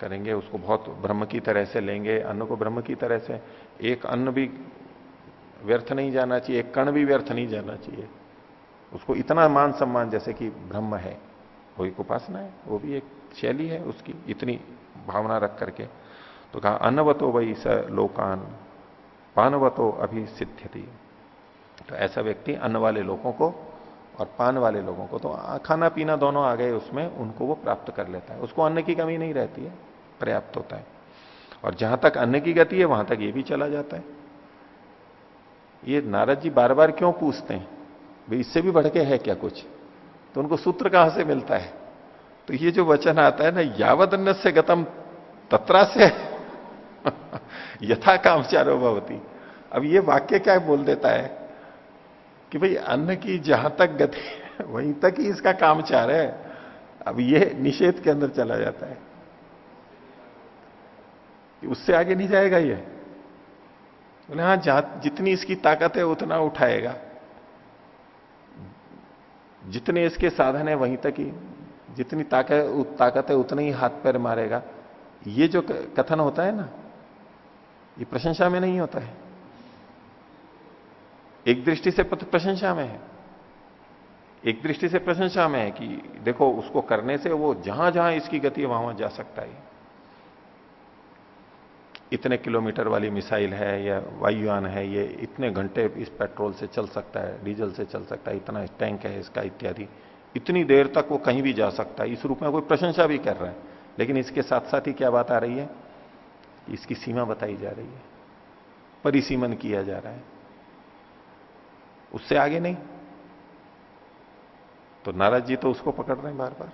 करेंगे, उसको बहुत ब्रह्म की तरह से लेंगे, अन्न को ब्रह्म की तरह से। एक अन्न भी व्यर्थ नहीं जाना चाहिए, एक कण भी व्यर्थ नहीं जाना चाहिए। उसको इतना मान सम्मान जैसे कि ब्रह्म है वो एक उपासना है, वो भी एक शैली है उसकी, इतनी भावना रख करके। तो कहा अन्नवतो वही स लोकान, पानवतो अभी सिद्ध थी तो ऐसा व्यक्ति अन्न वाले लोगों को और पान वाले लोगों को तो खाना पीना दोनों आ गए उसमें, उनको वो प्राप्त कर लेता है। उसको अन्न की कमी नहीं रहती है, पर्याप्त होता है। और जहाँ तक अन्न की गति है, वहाँ तक ये भी चला जाता है। ये नारद जी बार बार क्यों पूछते हैं? इससे भी बढ़ के है क्या कुछ? तो उनको सूत्र कहाँ से मिलता है? तो ये जो वचन आता है ना यावत अन्न से गतम तत्रा से यथा कामचारो भवती। अब ये वाक्य क्या बोल देता है? कि भाई, अन्न की जहाँ तक गति वहीं तक ही इसका कामचार है। अब ये निषेध के अंदर चला जाता है। उससे आगे नहीं जाएगा ये? बोले हाँ जितनी इसकी ताकत है, उतना उठाएगा। जितने इसके साधन है, वहीं तक ही, जितनी ताकत ताकत है, उतना ही हाथ पैर मारेगा। ये जो कथन होता है ना, ये प्रशंसा में नहीं होता है। एक दृष्टि से प्रशंसा में है। एक दृष्टि से प्रशंसा में है कि देखो, उसको करने से वो जहाँ जहाँ इसकी गति है वहाँ वहाँ जा सकता है। इतने किलोमीटर वाली मिसाइल है, या वायुयान है, ये इतने घंटे इस पेट्रोल से चल सकता है, डीजल से चल सकता है, इतना टैंक है इसका इत्यादि। इतनी देर तक वो कहीं भी जा सकता है। इस रूप में कोई प्रशंसा भी कर रहा है। लेकिन इसके साथ साथ ही क्या बात आ रही है? इसकी सीमा बताई जा रही है। परिसीमन किया जा रहा है। उससे आगे नहीं। तो नाराज़ जी तो उसको पकड़ रहे हैं बार बार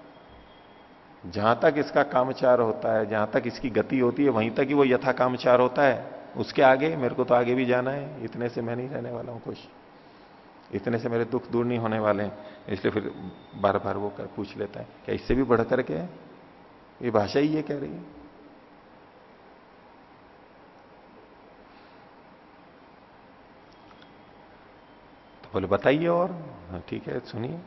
जहाँ तक इसका कामचार होता है जहाँ तक इसकी गति होती है वहीं तक ही वो यथा कामचार होता है। उसके आगे मेरे को तो आगे भी जाना है। इतने से मैं नहीं रहने वाला हूँ खुश। इतने से मेरे दुख दूर नहीं होने वाले हैं। इसलिए फिर बार बार वो कर पूछ लेता है क्या इससे भी बढ़ करके ये भाषा ही ये कह रही है। तो बोले बताइए और। हाँ, ठीक है सुनिए।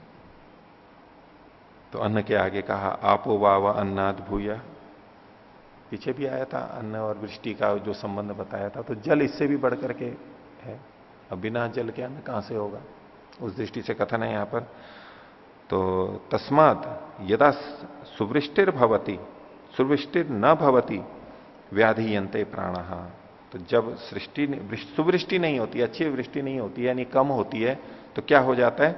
तो अन्न के आगे कहा, आपो वाव अन्नाद भूया। पीछे भी आया था अन्न और वृष्टि का जो संबंध बताया था तो जल इससे भी बढ़ करके है। अब बिना जल के अन्न कहाँ से होगा? उस दृष्टि से कथन है यहाँ पर। तो तस्मात यदा सुवृष्टिर भवती सुवृष्टिर न भवती व्याधि यंते प्राण। तो जब सृष्टि सुवृष्टि नहीं होती, अच्छी वृष्टि नहीं होती, यानी कम होती है तो क्या हो जाता है?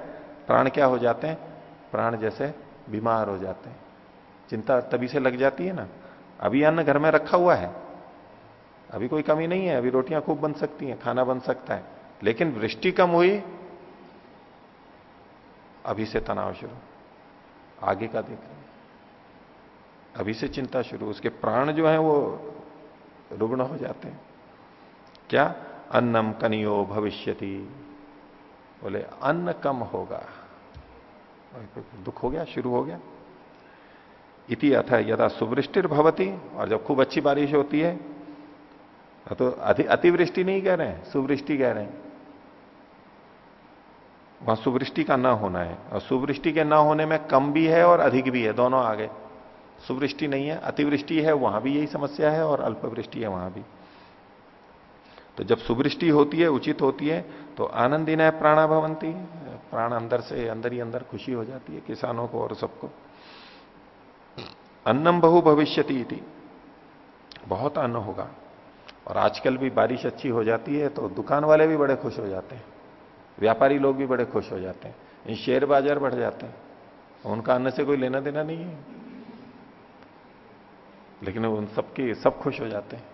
प्राण क्या हो जाते हैं? प्राण जैसे बीमार हो जाते हैं। चिंता तभी से लग जाती है ना। अभी अन्न घर में रखा हुआ है। अभी कोई कमी नहीं है, अभी रोटियाँ खूब बन सकती हैं, खाना बन सकता है। लेकिन वृष्टि कम हुई, अभी से तनाव शुरू। आगे का देख रहे अभी से चिंता शुरू, उसके प्राण जो है वो रुग्ण हो जाते हैं। क्या? अन्नम कनियो भविष्यति। बोले, अन्न कम होगा। दुख हो गया, शुरू हो गया। इति अथ यदा सुवृष्टिर भवती और जब खूब अच्छी बारिश होती है तो अतिवृष्टि नहीं कह रहे हैं, सुवृष्टि कह रहे हैं। वहाँ सुवृष्टि का ना होना है, और सुवृष्टि के ना होने में कम भी है और अधिक भी है, दोनों आगे। सुवृष्टि नहीं है, अतिवृष्टि है, वहाँ भी यही समस्या है, और अल्पवृष्टि है वहाँ भी। तो जब सुवृष्टि होती है, उचित होती है तो आनंदी न प्राणा भवंती। प्राण अंदर से अंदर ही अंदर खुशी हो जाती है किसानों को और सबको। अन्नम बहु भविष्यति बहुत अन्न होगा। और आजकल भी बारिश अच्छी हो जाती है तो दुकान वाले भी बड़े खुश हो जाते हैं। व्यापारी लोग भी बड़े खुश हो जाते हैं। इन शेयर बाज़ार बढ़ जाते हैं। उनका अन्न से कोई लेना देना नहीं है। लेकिन उन सबके सब खुश हो जाते हैं।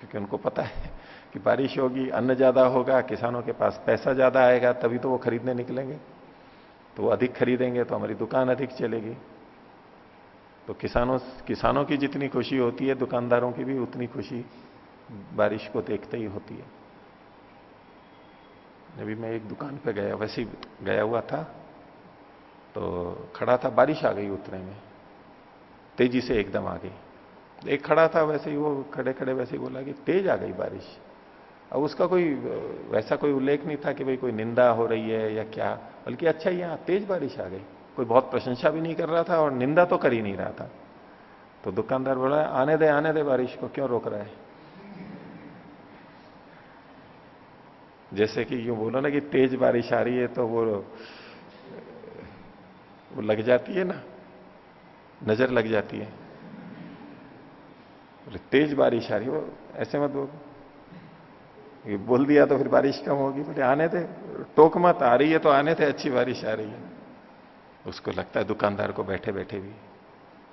क्योंकि उनको पता है कि बारिश होगी, अन्न ज़्यादा होगा, किसानों के पास पैसा ज़्यादा आएगा, तभी तो वो खरीदने निकलेंगे। तो वो अधिक खरीदेंगे तो हमारी दुकान अधिक चलेगी। तो किसानों किसानों की जितनी खुशी होती है, दुकानदारों की भी उतनी खुशी बारिश को देखते ही होती है। अभी मैं एक दुकान पे गया, वैसे ही गया हुआ था तो खड़ा था, बारिश आ गई उतने में। तेज़ी से एकदम आ गई एक खड़ा था, वैसे ही वो खड़े खड़े वैसे ही बोला कि तेज आ गई बारिश। उसका कोई, वैसा कोई उल्लेख नहीं था कि भाई कोई निंदा हो रही है या क्या, बल्कि अच्छा यहाँ तेज बारिश आ गई। कोई बहुत प्रशंसा भी नहीं कर रहा था और निंदा तो कर ही नहीं रहा था। तो दुकानदार बोला, आने दे आने दे बारिश को, क्यों रोक रहा है? जैसे कि यूँ बोलो ना कि तेज बारिश आ रही है तो वो वो लग जाती है ना, नज़र लग जाती है। तेज बारिश आ रही है, वो ऐसे मत बोल। ये बोल दिया तो फिर बारिश कम होगी। बोले, आने थे टोक मत, आ रही है तो आने थे अच्छी बारिश आ रही है। उसको लगता है दुकानदार को बैठे बैठे भी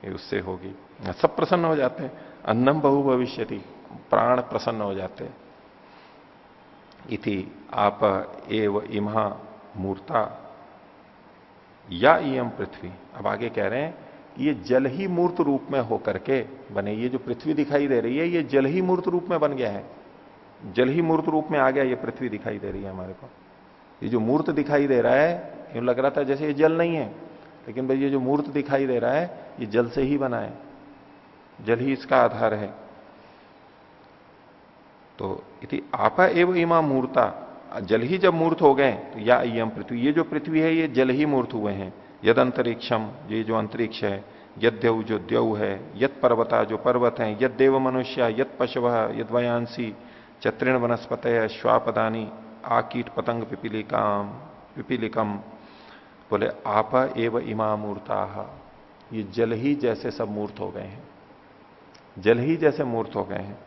ये उससे होगी। सब प्रसन्न हो जाते हैं। अन्नम बहु भविष्य प्राण प्रसन्न हो जाते इति आप एव इमा मूर्ता या इम पृथ्वी। अब आगे कह रहे हैं ये जल ही मूर्त रूप में होकर के बने। ये जो पृथ्वी दिखाई दे रही है, ये जल ही मूर्त रूप में बन गया है। जल ही मूर्त रूप में आ गया, ये पृथ्वी दिखाई दे रही है हमारे को। ये जो मूर्त दिखाई दे रहा है, यूँ लग रहा था जैसे ये जल नहीं है, लेकिन भाई ये जो मूर्त दिखाई दे रहा है, ये जल से ही बना है। जल ही इसका आधार है। तो इति आपा एवं इमा मूर्ता। जल ही जब मूर्त हो गए तो या यम पृथ्वी। ये जो पृथ्वी है, ये जल ही मूर्त हुए हैं। यद अंतरिक्षम ये जो अंतरिक्ष है यद देव जो देव है यद पर्वता जो पर्वत है यद देव मनुष्य यद पशव यद वयांसी चत्रिण वनस्पत श्वापदानी आकीट पतंग पिपीलिकाम। पिपीलिकम बोले, आप एव इमा मूर्ता ये जल ही जैसे सब मूर्त हो गए हैं। जल ही जैसे मूर्त हो गए हैं।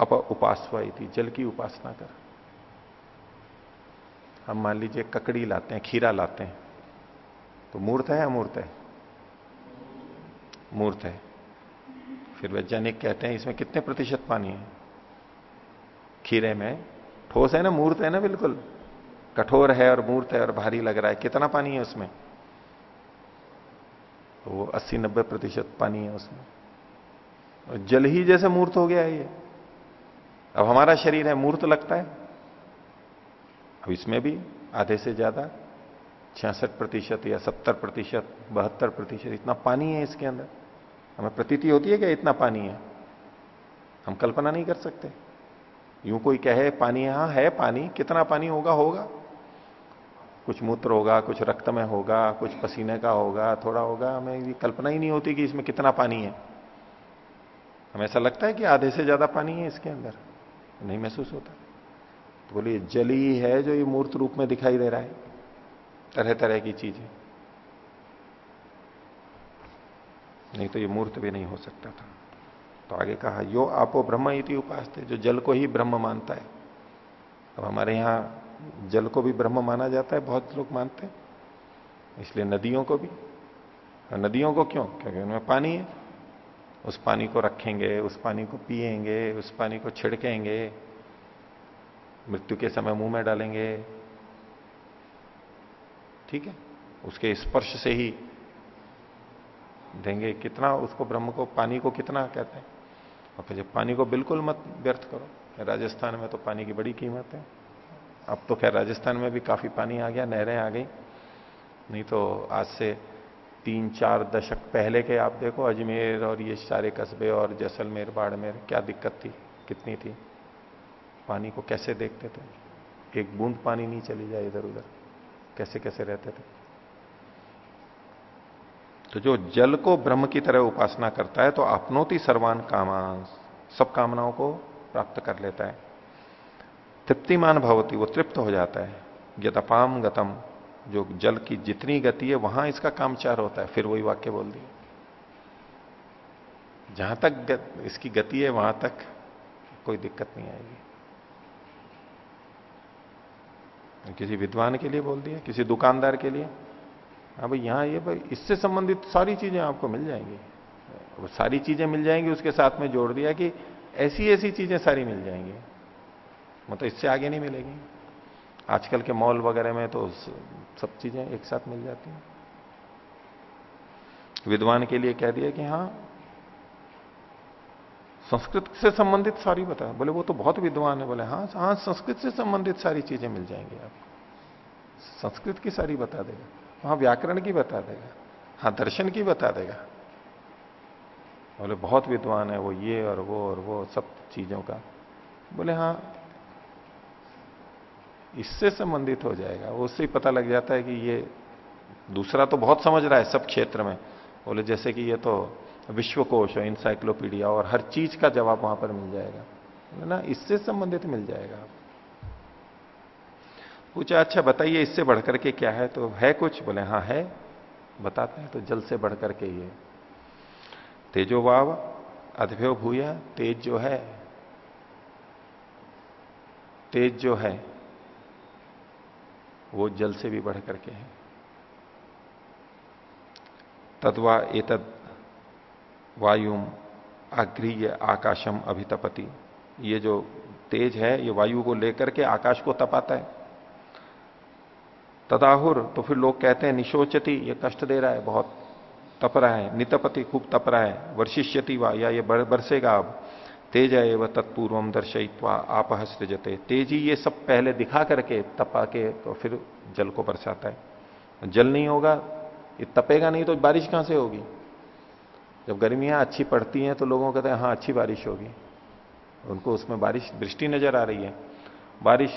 अप उपासवा थी, जल की उपासना कर। हम मान लीजिए ककड़ी लाते हैं, खीरा लाते हैं। तो मूर्त है अमूर्त है? मूर्त है। फिर वैज्ञानिक कहते हैं, इसमें कितने प्रतिशत पानी है? खीरे में, ठोस है ना, मूर्त है ना, बिल्कुल। कठोर है और मूर्त है और भारी लग रहा है। कितना पानी है उसमें? तो वो 80-90 प्रतिशत पानी है उसमें। और जल ही जैसे मूर्त हो गया है ये। अब हमारा शरीर है, मूर्त लगता है। अब इसमें भी आधे से ज़्यादा, छियासठ प्रतिशत या सत्तर प्रतिशत, बहत्तर प्रतिशत, इतना पानी है इसके अंदर। हमें प्रतीति होती है कि इतना पानी है। हम कल्पना नहीं कर सकते। यूँ कोई कहे, पानी यहाँ है पानी, कितना पानी होगा होगा? कुछ मूत्र होगा, कुछ रक्त में होगा, कुछ पसीने का होगा, थोड़ा होगा। हमें ये कल्पना ही नहीं होती कि इसमें कितना पानी है। हमें ऐसा लगता है कि आधे से ज़्यादा पानी है इसके अंदर। नहीं महसूस होता। तो बोलिए, जल ही जो ये मूर्त रूप में दिखाई दे रहा है। तरह तरह की चीज़ें। नहीं तो ये मूर्त भी नहीं हो सकता था। तो आगे कहा, यो आपो ब्रह्म इति उपास जो जल को ही ब्रह्म मानता है। अब हमारे यहाँ जल को भी ब्रह्म माना जाता है, बहुत लोग मानते हैं। इसलिए नदियों को भी। नदियों को क्यों? क्योंकि उनमें पानी है। उस पानी को रखेंगे, उस पानी को पिएँगे, उस पानी को छिड़केंगे, मृत्यु के समय मुँह में डालेंगे। ठीक है? उसके स्पर्श से ही देंगे। कितना उसको ब्रह्म को, पानी को कितना कहते हैं? और फिर जब पानी को बिल्कुल मत व्यर्थ करो राजस्थान में तो पानी की बड़ी कीमत है। अब तो खैर राजस्थान में भी काफ़ी पानी आ गया, नहरें आ गई। नहीं तो आज से तीन चार दशक पहले के आप देखो, अजमेर और ये सारे कस्बे और जैसलमेर, बाड़मेर, क्या दिक्कत थी, कितनी थी? पानी को कैसे देखते थे? एक बूंद पानी नहीं चली जाए इधर उधर कैसे कैसे रहते थे? तो जो जल को ब्रह्म की तरह उपासना करता है तो अपनोति सर्वान कामान सब कामनाओं को प्राप्त कर लेता है। तृप्तिमान भवती वो तृप्त हो जाता है। यदपाम गतम जो जल की जितनी गति है वहाँ इसका कामचार होता है। फिर वही वाक्य बोल दिए जहाँ तक गत, इसकी गति है वहाँ तक कोई दिक्कत नहीं आएगी। किसी विद्वान के लिए बोल दिया किसी दुकानदार के लिए? हाँ भाई, यहाँ ये भाई, इससे संबंधित सारी चीज़ें आपको मिल जाएँगी। वो सारी चीज़ें मिल जाएँगी, उसके साथ में जोड़ दिया कि ऐसी ऐसी चीज़ें सारी मिल जाएँगी। मतलब इससे आगे नहीं मिलेगी। आजकल के मॉल वगैरह में तो सब चीज़ें एक साथ मिल जाती हैं। विद्वान के लिए कह दिया कि हाँ संस्कृत से संबंधित सारी बता। बोले, वो तो बहुत विद्वान है। बोले हाँ हाँ संस्कृत से संबंधित सारी चीज़ें मिल जाएँगी आप संस्कृत की सारी बता देगा। वहाँ व्याकरण की बता देगा हाँ दर्शन की बता देगा। बोले, बहुत विद्वान है वो, ये और वो और वो, सब चीज़ों का। बोले हाँ इससे संबंधित हो जाएगा। उससे ही पता लग जाता है कि ये दूसरा तो बहुत समझ रहा है सब क्षेत्र में। बोले, जैसे कि ये तो विश्वकोश है इंसाइक्लोपीडिया और हर चीज़ का जवाब वहाँ पर मिल जाएगा। ना, इससे संबंधित मिल जाएगा पूछा अच्छा बताइए इससे बढ़कर के क्या है? तो है कुछ? बोले हाँ है। बताते हैं तो जल से बढ़कर के ये। तेजो वाव अधव्यो भूया, तेज जो है, तेज जो है, वो जल से भी बढ़ करके है। तद्वा एतद वायुम अग्रीय आकाशम अभितपति। ये जो तेज है, ये वायु को लेकर के आकाश को तपाता है। तदाहुर तो फिर लोग कहते हैं, निशोचती, ये कष्ट दे रहा है, बहुत तप रहा है, नितपति खूब तप रहा है, वर्षिष्यति वा, या ये बरसेगा अब, तेज एवं तत्पूर्वम दर्शयित्वा आप सृजते। तेज़ी ये सब पहले दिखा करके तपा के तो फिर जल को बरसाता है। जल नहीं होगा, ये तपेगा नहीं तो बारिश कहाँ से होगी? जब गर्मियाँ अच्छी पड़ती हैं तो लोगों कहते हैं हाँ अच्छी बारिश होगी। उनको उसमें बारिश, दृष्टि नज़र आ रही है। बारिश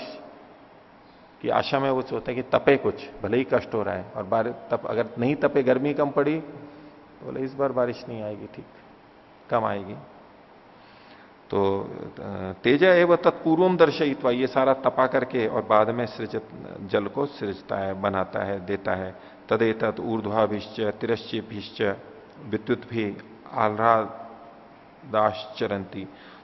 की आशा में वो सोचते हैं कि तपे कुछ, भले ही कष्ट हो रहा है, और बारिश तप, अगर नहीं तपे, गर्मी कम पड़ी तो बोले इस बार बारिश नहीं आएगी, ठीक, कम आएगी। तो तेजा एवं तत्पूर्वम दर्शयित्वा, ये सारा तपा करके और बाद में सृजत, जल को सृजता है, बनाता है, देता है। तदे तत् ऊर्ध्वाभिश्च तिरश्चिभिश्च विद्युत भी आह्लादाश्चरंती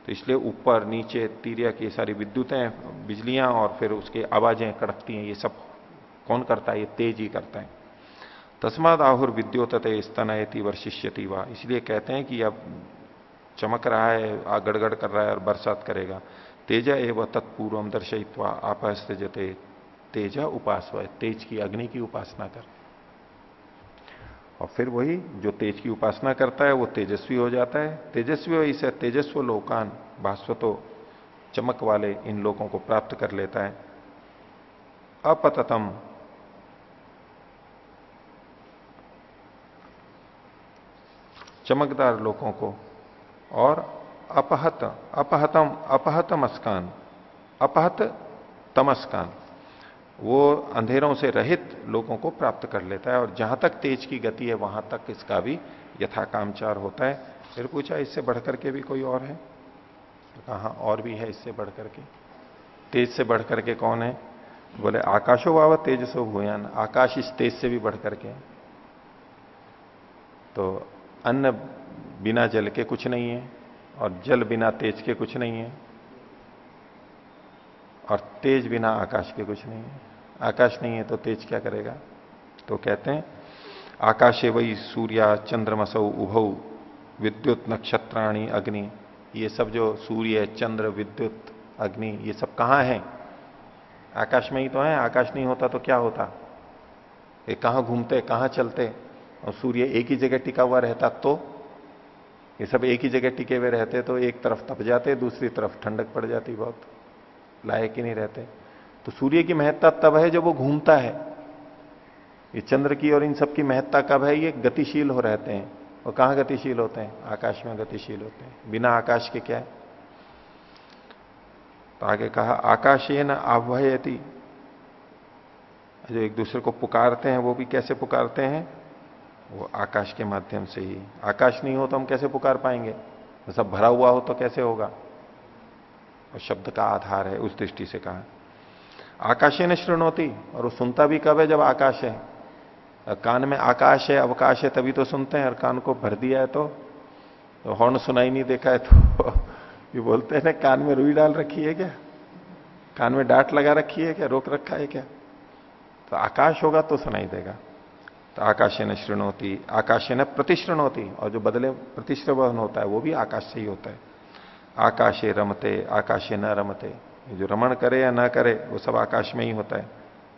तो इसलिए ऊपर, नीचे, तीर्य की सारी विद्युतें, बिजलियाँ और फिर उसकी आवाज़ें कड़कती हैं, ये सब कौन करता है? ये तेज ही करता है। तस्माद आहुर विद्योतते स्तनयति वर्षिष्यति वा। इसलिए कहते हैं कि अब चमक रहा है गड़गड़ कर रहा है और बरसात करेगा। तेजा एवं तत्पूर्वम दर्शयित्वा आप सृजते तेजा उपास तेज की अग्नि की उपासना कर। और फिर वही जो तेज की उपासना करता है, वो तेजस्वी हो जाता है। तेजस्वी हो इसे तेजस्व लोकान भास्वतो चमक वाले इन लोगों को प्राप्त कर लेता है। अपततम। चमकदार लोगों को। और अपहत, अपहतम अपहत मस्कान अपहत तमस्कान वो अंधेरों से रहित लोगों को प्राप्त कर लेता है और जहाँ तक तेज की गति है, वहाँ तक इसका भी यथा कामचार होता है। फिर पूछा, इससे बढ़कर के भी कोई और है? तो कहा और भी है इससे बढ़कर के। तेज से बढ़ करके कौन है? बोले, आकाशो वाव तेजसो भूयान, आकाश इस तेज से भी बढ़कर के तो अन्न बिना जल के कुछ नहीं है और जल बिना तेज के कुछ नहीं है। और तेज बिना आकाश के कुछ नहीं। है आकाश नहीं है तो तेज क्या करेगा? तो कहते हैं, आकाशे वही सूर्या चंद्रमसौ उभौ, विद्युत नक्षत्राणी अग्नि। ये सब जो सूर्य, चंद्र, विद्युत, अग्नि, ये सब कहाँ है? आकाश में ही तो है, आकाश नहीं होता तो क्या होता? ये कहाँ घूमते, कहाँ चलते? और सूर्य एक ही जगह टिका हुआ रहता तो? ये सब एक ही जगह टिके हुए रहते तो एक तरफ़ तप जाते, दूसरी तरफ़ ठंडक पड़ जाती बहुत। लायक ही नहीं रहते। तो सूर्य की महत्ता तब है जब वो घूमता है। ये चंद्र की और इन सब की महत्ता कब है? ये गतिशील हो रहते हैं। और कहाँ गतिशील होते हैं? आकाश में गतिशील होते हैं। बिना आकाश के क्या है? तो आगे कहा आकाशीय न आह्वयती। जो एक दूसरे को पुकारते हैं, वो भी कैसे पुकारते हैं? वो आकाश के माध्यम से ही। आकाश नहीं हो तो हम कैसे पुकार पाएँगे? सब भरा हुआ हो तो कैसे होगा? और शब्द का आधार है उस दृष्टि से कहा। आकाशे न श्रृणोती और वो सुनता भी कब है जब आकाश है? कान में आकाश है अवकाश है तभी तो सुनते हैं और कान को भर दिया है तो, तो हॉर्न सुनाई नहीं देखा है तो? ये बोलते हैं ना कान में रुई डाल रखी है क्या? कान में डांट लगा रखी है क्या? रोक रखा है क्या? तो आकाश होगा तो सुनाई देगा। तो आकाशे न श्रृणोती आकाशे न प्रतिश्रृणोती और जो बदले प्रतिश्रवण होता है वो भी आकाश से ही होता है। आकाशे रमते, आकाशे न रमते। जो रमण करे या ना करे, वो सब आकाश में ही होता है।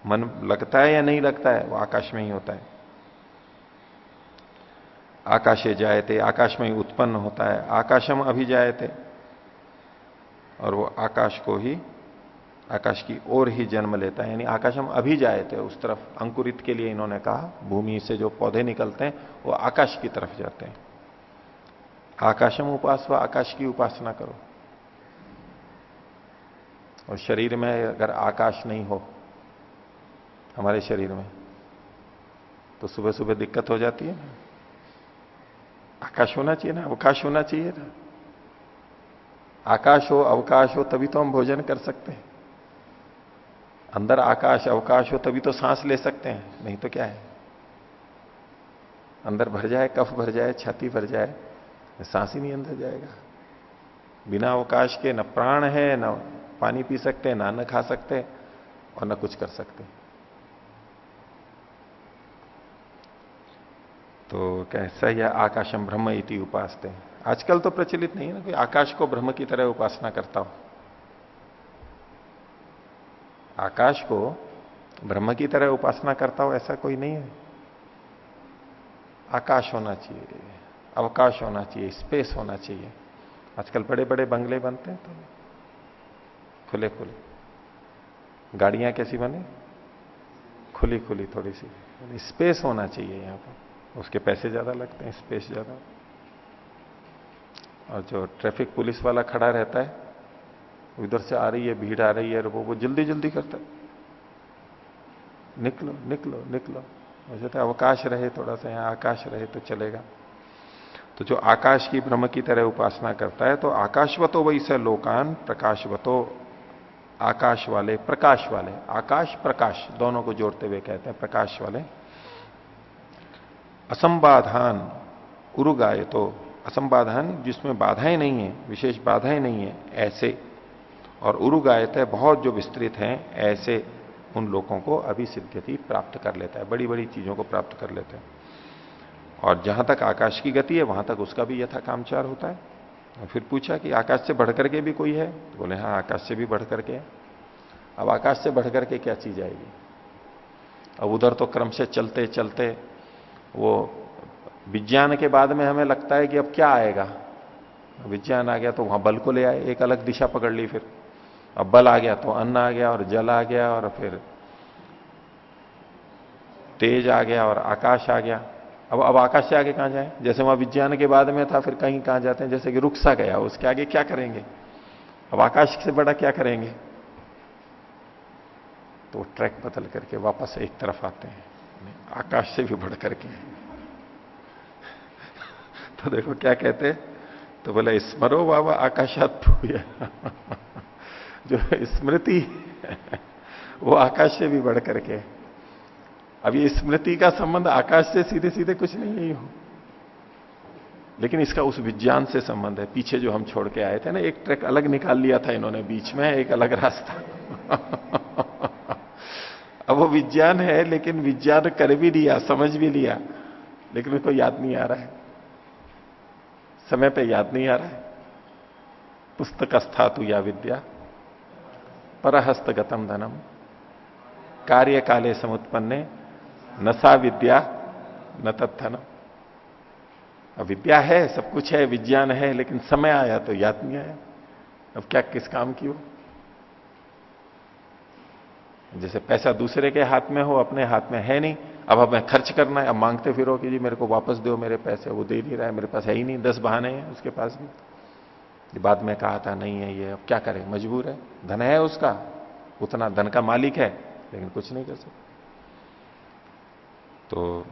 मन लगता है या नहीं लगता है, वो आकाश में ही होता है। आकाशे जायते, आकाश में ही उत्पन्न होता है। आकाशम अभी जायते और वो आकाश को ही, आकाश की ओर ही जन्म लेता है। यानी आकाशम अभी थे उस तरफ़। अंकुरित के लिए इन्होंने कहा, भूमि से जो पौधे निकलते हैं, वो आकाश की तरफ़ जाते हैं। आकाशम उपास आकाश की उपासना करो। और शरीर में अगर आकाश नहीं हो, हमारे शरीर में तो सुबह सुबह दिक्कत हो जाती है ना। आकाश होना चाहिए ना, अवकाश होना चाहिए ना। आकाश हो, अवकाश हो, तभी तो हम भोजन कर सकते हैं। अंदर आकाश, अवकाश हो, तभी तो सांस ले सकते हैं, नहीं तो क्या है? अंदर भर जाए, कफ भर जाए, छाती भर जाए सांस ही नहीं अंदर जाएगा। बिना अवकाश के न प्राण है, न पानी पी सकते, ना न खा सकते और न कुछ कर सकते। तो कैसा यह आकाशम ब्रह्म इति उपासते। आजकल तो प्रचलित नहीं है ना कोई आकाश को ब्रह्म की तरह उपासना करता हो। आकाश को ब्रह्म की तरह उपासना करता हो ऐसा कोई नहीं है। आकाश होना चाहिए। अवकाश होना चाहिए स्पेस होना चाहिए। आजकल बड़े बड़े बंगले बनते हैं तो खुले खुले गाड़ियाँ कैसी बने? खुली खुली थोड़ी सी स्पेस होना चाहिए यहाँ पर। उसके पैसे ज़्यादा लगते हैं स्पेस ज़्यादा। और जो ट्रैफ़िक पुलिस वाला खड़ा रहता है इधर से आ रही है, भीड़ आ रही है वो वो जल्दी जल्दी करता है। निकलो निकलो निकलो। वैसे तो अवकाश रहे, थोड़ा सा यहाँ आकाश रहे तो चलेगा। तो जो आकाश की ब्रह्म की तरह उपासना करता है तो आकाशवतो वही से लोकान, प्रकाशवतो आकाश वाले, प्रकाश वाले। आकाश, प्रकाश, दोनों को जोड़ते हुए कहते हैं, प्रकाश वाले। असंबाधान उरुगाय तो असंबाधान जिसमें बाधाएँ नहीं है, विशेष बाधाएँ नहीं है, ऐसे। और उरुगायत है, बहुत जो विस्तृत हैं, ऐसे उन लोगों को अभी सिद्धि प्राप्त कर लेता है बड़ी बड़ी चीज़ों को प्राप्त कर लेते हैं। और जहाँ तक आकाश की गति है, वहाँ तक उसका भी यथा कामचार होता है। और फिर पूछा कि आकाश से बढ़कर के भी कोई है? तो बोले हाँ आकाश से भी बढ़कर के अब आकाश से बढ़कर के क्या चीज़ आएगी? अब उधर तो क्रम से चलते चलते वो विज्ञान के बाद में हमें लगता है कि अब क्या आएगा? विज्ञान आ गया तो वहाँ बल को ले आए, एक अलग दिशा पकड़ ली फिर। अब बल आ गया तो अन्न आ गया और जल आ गया और फिर तेज आ गया और आकाश आ गया। अब अब आकाश से आगे कहाँ जाए? जैसे वहाँ विज्ञान के बाद में था, फिर कहीं कहाँ जाते हैं? जैसे कि रुक सा गया, उसके आगे क्या करेंगे? अब आकाश से बड़ा क्या करेंगे? तो ट्रैक बदल करके वापस एक तरफ़ आते हैं। आकाश से भी बढ़ करके तो देखो क्या कहते तो बोला, स्मरो बाबा आकाशात जो स्मृति वो आकाश से भी बढ़ करके अब ये स्मृति का संबंध आकाश से सीधे सीधे कुछ नहीं है लेकिन इसका उस विज्ञान से संबंध है। पीछे जो हम छोड़ के आए थे ना, एक ट्रैक अलग निकाल लिया था इन्होंने बीच में, एक अलग रास्ता। अब वो विज्ञान है, लेकिन विज्ञान कर भी लिया, समझ भी लिया, लेकिन उसको याद नहीं आ रहा है। समय पे याद नहीं आ रहा है। पुस्तक स्थातु या विद्या, परहस्तगतम धनम कार्य काले समुत्पन्ने नसा विद्या, न तत्थनम। अब विद्या है, सब कुछ है, विज्ञान है, लेकिन समय आया तो याद नहीं आया। अब क्या, किस काम की हो? जैसे पैसा दूसरे के हाथ में हो, अपने हाथ में है नहीं, अब हमें खर्च करना है, अब मांगते फिरो कि जी मेरे को वापस दो, मेरे पैसे वो दे नहीं रहा है, मेरे पास है ही नहीं, दस बहाने हैं उसके पास भी। ये बाद में कहा था, नहीं है ये, अब क्या करें? मजबूर है? धन है उसका, उतना धन का मालिक है, लेकिन कुछ नहीं कर सकता। तो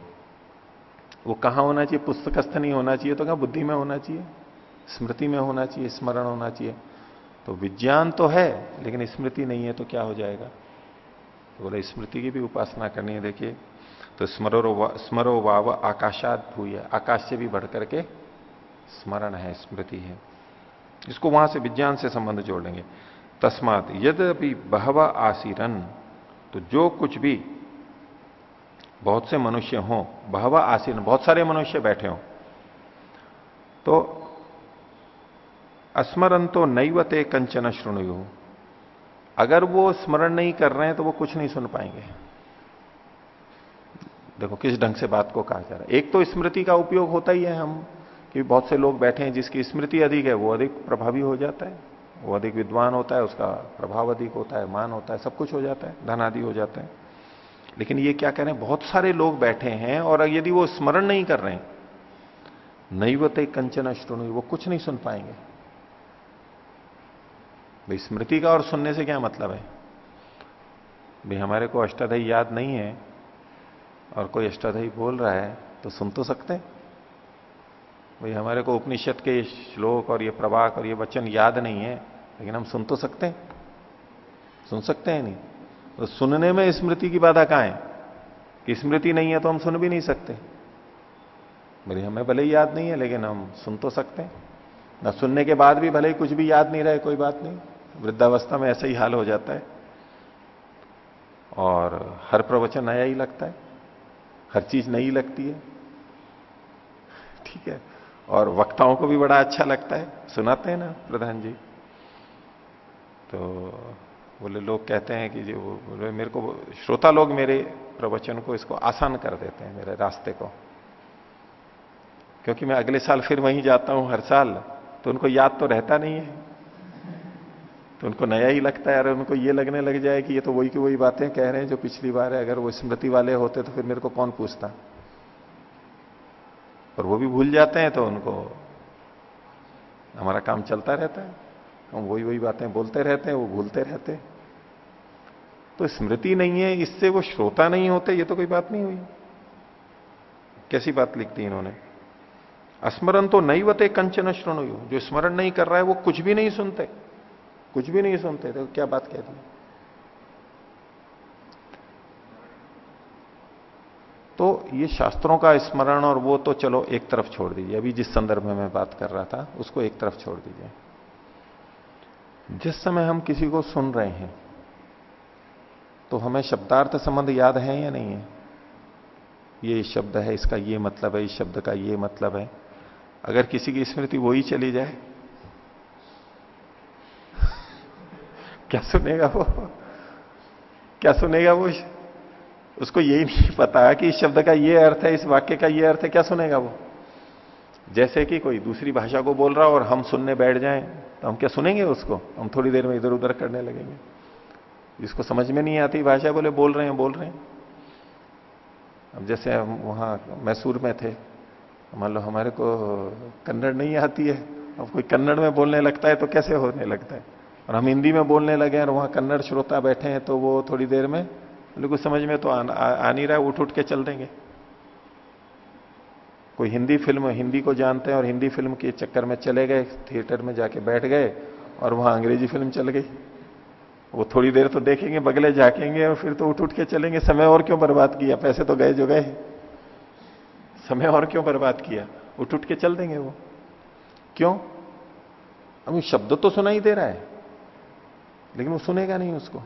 वो कहाँ होना चाहिए? पुस्तकस्थ नहीं होना चाहिए तो क्या बुद्धि में होना चाहिए? स्मृति में होना चाहिए, स्मरण होना चाहिए। तो विज्ञान तो है, लेकिन स्मृति नहीं है तो क्या हो जाएगा? तो बोले, स्मृति की भी उपासना करनी है, देखिए। तो स्मरो स्मरो वाव आकाशात भूय। आकाश से भी बढ़ करके स्मरण है, स्मृति है। इसको वहाँ से विज्ञान से संबंध जोड़ लेंगे तस्मात यद्यपि बहवा आसीरन तो जो कुछ भी बहुत से मनुष्य हों, बहवा आसीन, बहुत सारे मनुष्य बैठे हों। तो स्मरण तो नैवते कंचन श्रृणु अगर वो स्मरण नहीं कर रहे हैं तो वो कुछ नहीं सुन पाएँगे। देखो, किस ढंग से बात को कहा जा रहा है। एक तो स्मृति का उपयोग होता ही है हम, कि बहुत से लोग बैठे हैं जिसकी स्मृति अधिक है, वो अधिक प्रभावी हो जाता है। वो अधिक विद्वान होता है, उसका प्रभाव अधिक होता है, मान होता है, सब कुछ हो जाता है धन आदि हो जाता है। लेकिन ये क्या कह रहे हैं? बहुत सारे लोग बैठे हैं और यदि वो स्मरण नहीं कर रहे हैं, नैवते कंचन अष्टुणु, वो कुछ नहीं सुन पाएँगे। भाई, स्मृति का और सुनने से क्या मतलब है? भाई, हमारे को अष्टाध्यायी याद नहीं है और कोई अष्टाध्यायी बोल रहा है तो सुन तो सकते भाई, हमारे को उपनिषद के श्लोक और ये प्रभाक और ये वचन याद नहीं है, लेकिन हम सुन तो सकते हैं। सुन सकते हैं नहीं? तो सुनने में स्मृति की बाधा कहाँ है? कि स्मृति नहीं है तो हम सुन भी नहीं सकते। मेरी हमें भले ही याद नहीं है, लेकिन हम सुन तो सकते हैं। ना सुनने के बाद भी भले ही कुछ भी याद नहीं रहे, कोई बात नहीं। वृद्धावस्था में ऐसा ही हाल हो जाता है। और हर प्रवचन नया ही लगता है। हर चीज़ नई लगती है। ठीक है। और वक्ताओं को भी बड़ा अच्छा लगता है। सुनाते हैं ना, प्रधान जी। तो बोले, लोग कहते हैं कि जो बोले, मेरे को श्रोता लोग मेरे प्रवचन को इसको आसान कर देते हैं, मेरे रास्ते को। क्योंकि मैं अगले साल फिर वहीं जाता हूँ हर साल तो उनको याद तो रहता नहीं है। तो उनको नया ही लगता है, अरे उनको ये लगने लग जाए कि ये तो वही की वही बातें कह रहे हैं जो पिछली बार है, अगर वो स्मृति वाले होते तो फिर मेरे को कौन पूछता? और वो भी भूल जाते हैं तो उनको हमारा काम चलता रहता है। हम वही वही बातें बोलते रहते हैं, वो भूलते रहते हैं। तो स्मृति नहीं है, इससे वो श्रोता नहीं होते, ये तो कोई बात नहीं हुई। कैसी बात लिखती इन्होंने? स्मरण तो नहीं वते कंचन श्रणु जो स्मरण नहीं कर रहा है, वो कुछ भी नहीं सुनते। कुछ भी नहीं सुनते। तो क्या बात कह दी। तो ये शास्त्रों का स्मरण और वो तो चलो एक तरफ़ छोड़ दीजिए। अभी जिस संदर्भ में मैं बात कर रहा था, उसको एक तरफ़ छोड़ दीजिए। जिस समय हम किसी को सुन रहे हैं तो हमें शब्दार्थ संबंध याद है या नहीं है? ये शब्द है, इसका ये मतलब है, इस शब्द का ये मतलब है। अगर किसी की स्मृति वो ही चली जाए, क्या सुनेगा वो? क्या सुनेगा वो? उसको यही नहीं पता कि इस शब्द का ये अर्थ है, इस वाक्य का ये अर्थ है, क्या सुनेगा वो? जैसे कि कोई दूसरी भाषा को बोल रहा हो और हम सुनने बैठ जाएँ तो हम क्या सुनेंगे उसको? हम थोड़ी देर में इधर उधर करने लगेंगे। जिसको समझ में नहीं आती भाषा बोले बोल रहे हैं बोल रहे हैं। अब जैसे हम वहाँ मैसूर में थे मान लो हमारे को कन्नड़ नहीं आती है अब कोई कन्नड़ में बोलने लगता है तो कैसे होने लगता है? और हम हिंदी में बोलने लगे और वहाँ कन्नड़ श्रोता बैठे हैं तो वो थोड़ी देर में कुछ समझ में तो आ, आ, आ नहीं रहा है उठ उठ के चल देंगे। कोई हिंदी फ़िल्म हिंदी को जानते हैं और हिंदी फ़िल्म के चक्कर में चले गए थिएटर में जाके बैठ गए और वहाँ अंग्रेज़ी फ़िल्म चल गई। वो थोड़ी देर तो देखेंगे, बगले झाकेंगे और फिर तो उठ उठ के चलेंगे। समय और क्यों बर्बाद किया? पैसे तो गए जो गए। समय और क्यों बर्बाद किया? उठ उठ के चल देंगे वो। क्यों? अभी शब्द तो सुना ही दे रहा है, लेकिन वो सुनेगा नहीं उसको।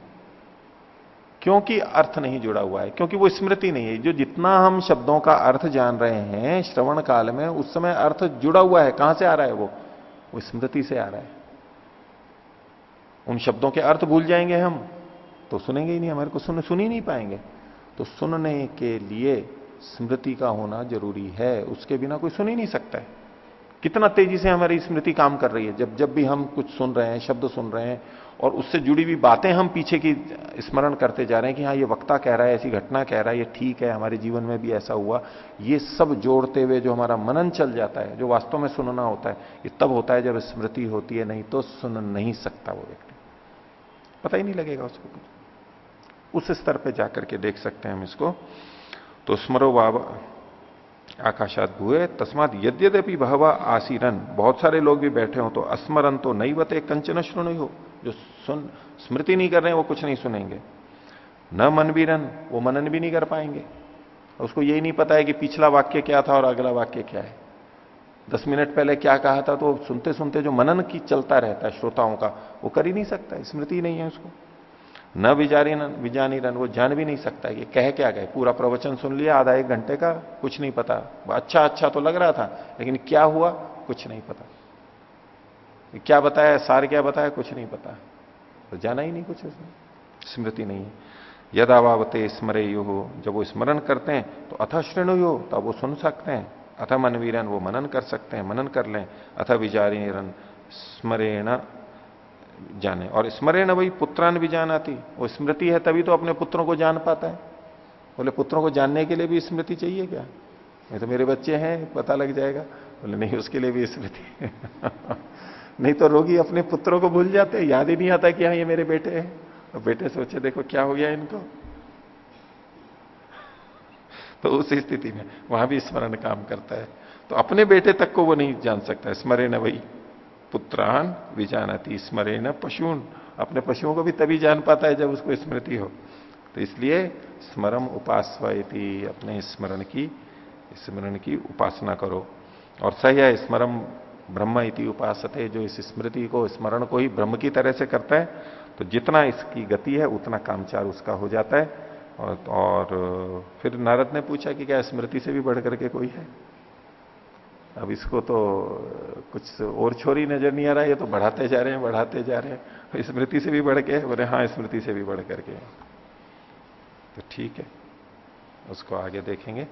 क्योंकि अर्थ नहीं जुड़ा हुआ है, क्योंकि वो स्मृति नहीं है। जो जितना हम शब्दों का अर्थ जान रहे हैं, श्रवण काल में, उस समय अर्थ जुड़ा हुआ है। कहाँ से आ रहा है वो? वो स्मृति से आ रहा है। उन शब्दों के अर्थ भूल जाएँगे हम। तो सुनेंगे ही नहीं, हमारे को सुन सुन ही नहीं पाएँगे। तो सुनने के लिए स्मृति का होना ज़रूरी है। उसके बिना कोई सुन ही नहीं सकता है। कितना तेज़ी से हमारी स्मृति काम कर रही है। जब जब भी हम कुछ सुन रहे हैं, शब्द सुन रहे हैं, और उससे जुड़ी हुई बातें हम पीछे की स्मरण करते जा रहे हैं कि हाँ ये वक्ता कह रहा है, ऐसी घटना कह रहा है, ये ठीक है, हमारे जीवन में भी ऐसा हुआ। ये सब जोड़ते हुए जो हमारा मनन चल जाता है, जो वास्तव में सुनना होता है, ये तब होता है जब स्मृति होती है, नहीं तो सुन नहीं सकता वो व्यक्ति। पता ही नहीं लगेगा उसको कुछ। उस स्तर पे जाकर के देख सकते हैं हम इसको। तो स्मरो बाबा आकाशात भूए तस्मात यद्यपि बहवा आसीरन। बहुत सारे लोग भी बैठे हो तो अस्मरन तो नहीं बते कंचन श्रुण हो जो सुन, स्मृति नहीं कर रहे हैं, वो कुछ नहीं सुनेंगे। न मन भी रन वो मनन भी नहीं कर पाएँगे। उसको यही नहीं पता है कि पिछला वाक्य क्या था और अगला वाक्य क्या है। दस मिनट पहले क्या कहा था तो सुनते सुनते जो मनन की चलता रहता है श्रोताओं का, वो कर ही नहीं सकता स्मृति नहीं है उसको। न विजारी विजानी रन, वो जान भी नहीं सकता कि कह क्या गए। पूरा प्रवचन सुन लिया, आधा एक घंटे का, कुछ नहीं पता। अच्छा अच्छा तो लग रहा था, लेकिन क्या हुआ, कुछ नहीं पता। क्या बताया, सार क्या बताया, कुछ नहीं पता। तो जाना ही नहीं कुछ उसमें स्मृति नहीं है। यदावावते स्मरे यु हो जब वो स्मरण करते हैं तो अथ श्रेणु तब वो सुन सकते हैं। अथ मनवीरन वो मनन कर सकते हैं, मनन कर लें। अथ विजारी रन स्मरेण जाने। और स्मरण वही पुत्रान भी जान आती वो स्मृति है तभी तो अपने पुत्रों को जान पाता है। बोले, पुत्रों को जानने के लिए भी स्मृति चाहिए क्या? नहीं तो मेरे बच्चे हैं, पता लग जाएगा। बोले, नहीं, उसके लिए भी स्मृति नहीं तो रोगी अपने पुत्रों को भूल जाते याद ही नहीं आता कि हाँ ये मेरे बेटे हैं। और बेटे सोचे, देखो, क्या हो गया इनको? तो उस स्थिति में वहाँ भी स्मरण काम करता है। तो अपने बेटे तक को वो नहीं जान सकता। स्मरण वही। पुत्रान विजानती, स्मरण पशुन। अपने पशुओं को भी तभी जान पाता है जब उसको स्मृति हो। तो इसलिए स्मरम उपासवती अपने स्मरण की स्मरण की उपासना करो। और सही है, स्मरम ब्रह्म इति उपासते। जो इस स्मृति को, स्मरण को ही ब्रह्म की तरह से करता है तो जितना इसकी गति है, उतना कामचार उसका हो जाता है। और, और फिर नारद ने पूछा कि क्या स्मृति से भी बढ़ करके कोई है? अब इसको तो कुछ और छोरी नज़र नहीं आ रहा है ये तो बढ़ाते जा रहे हैं बढ़ाते जा रहे हैं। स्मृति से भी बढ़ के बोले हाँ स्मृति से भी बढ़ करके। तो ठीक है उसको आगे देखेंगे।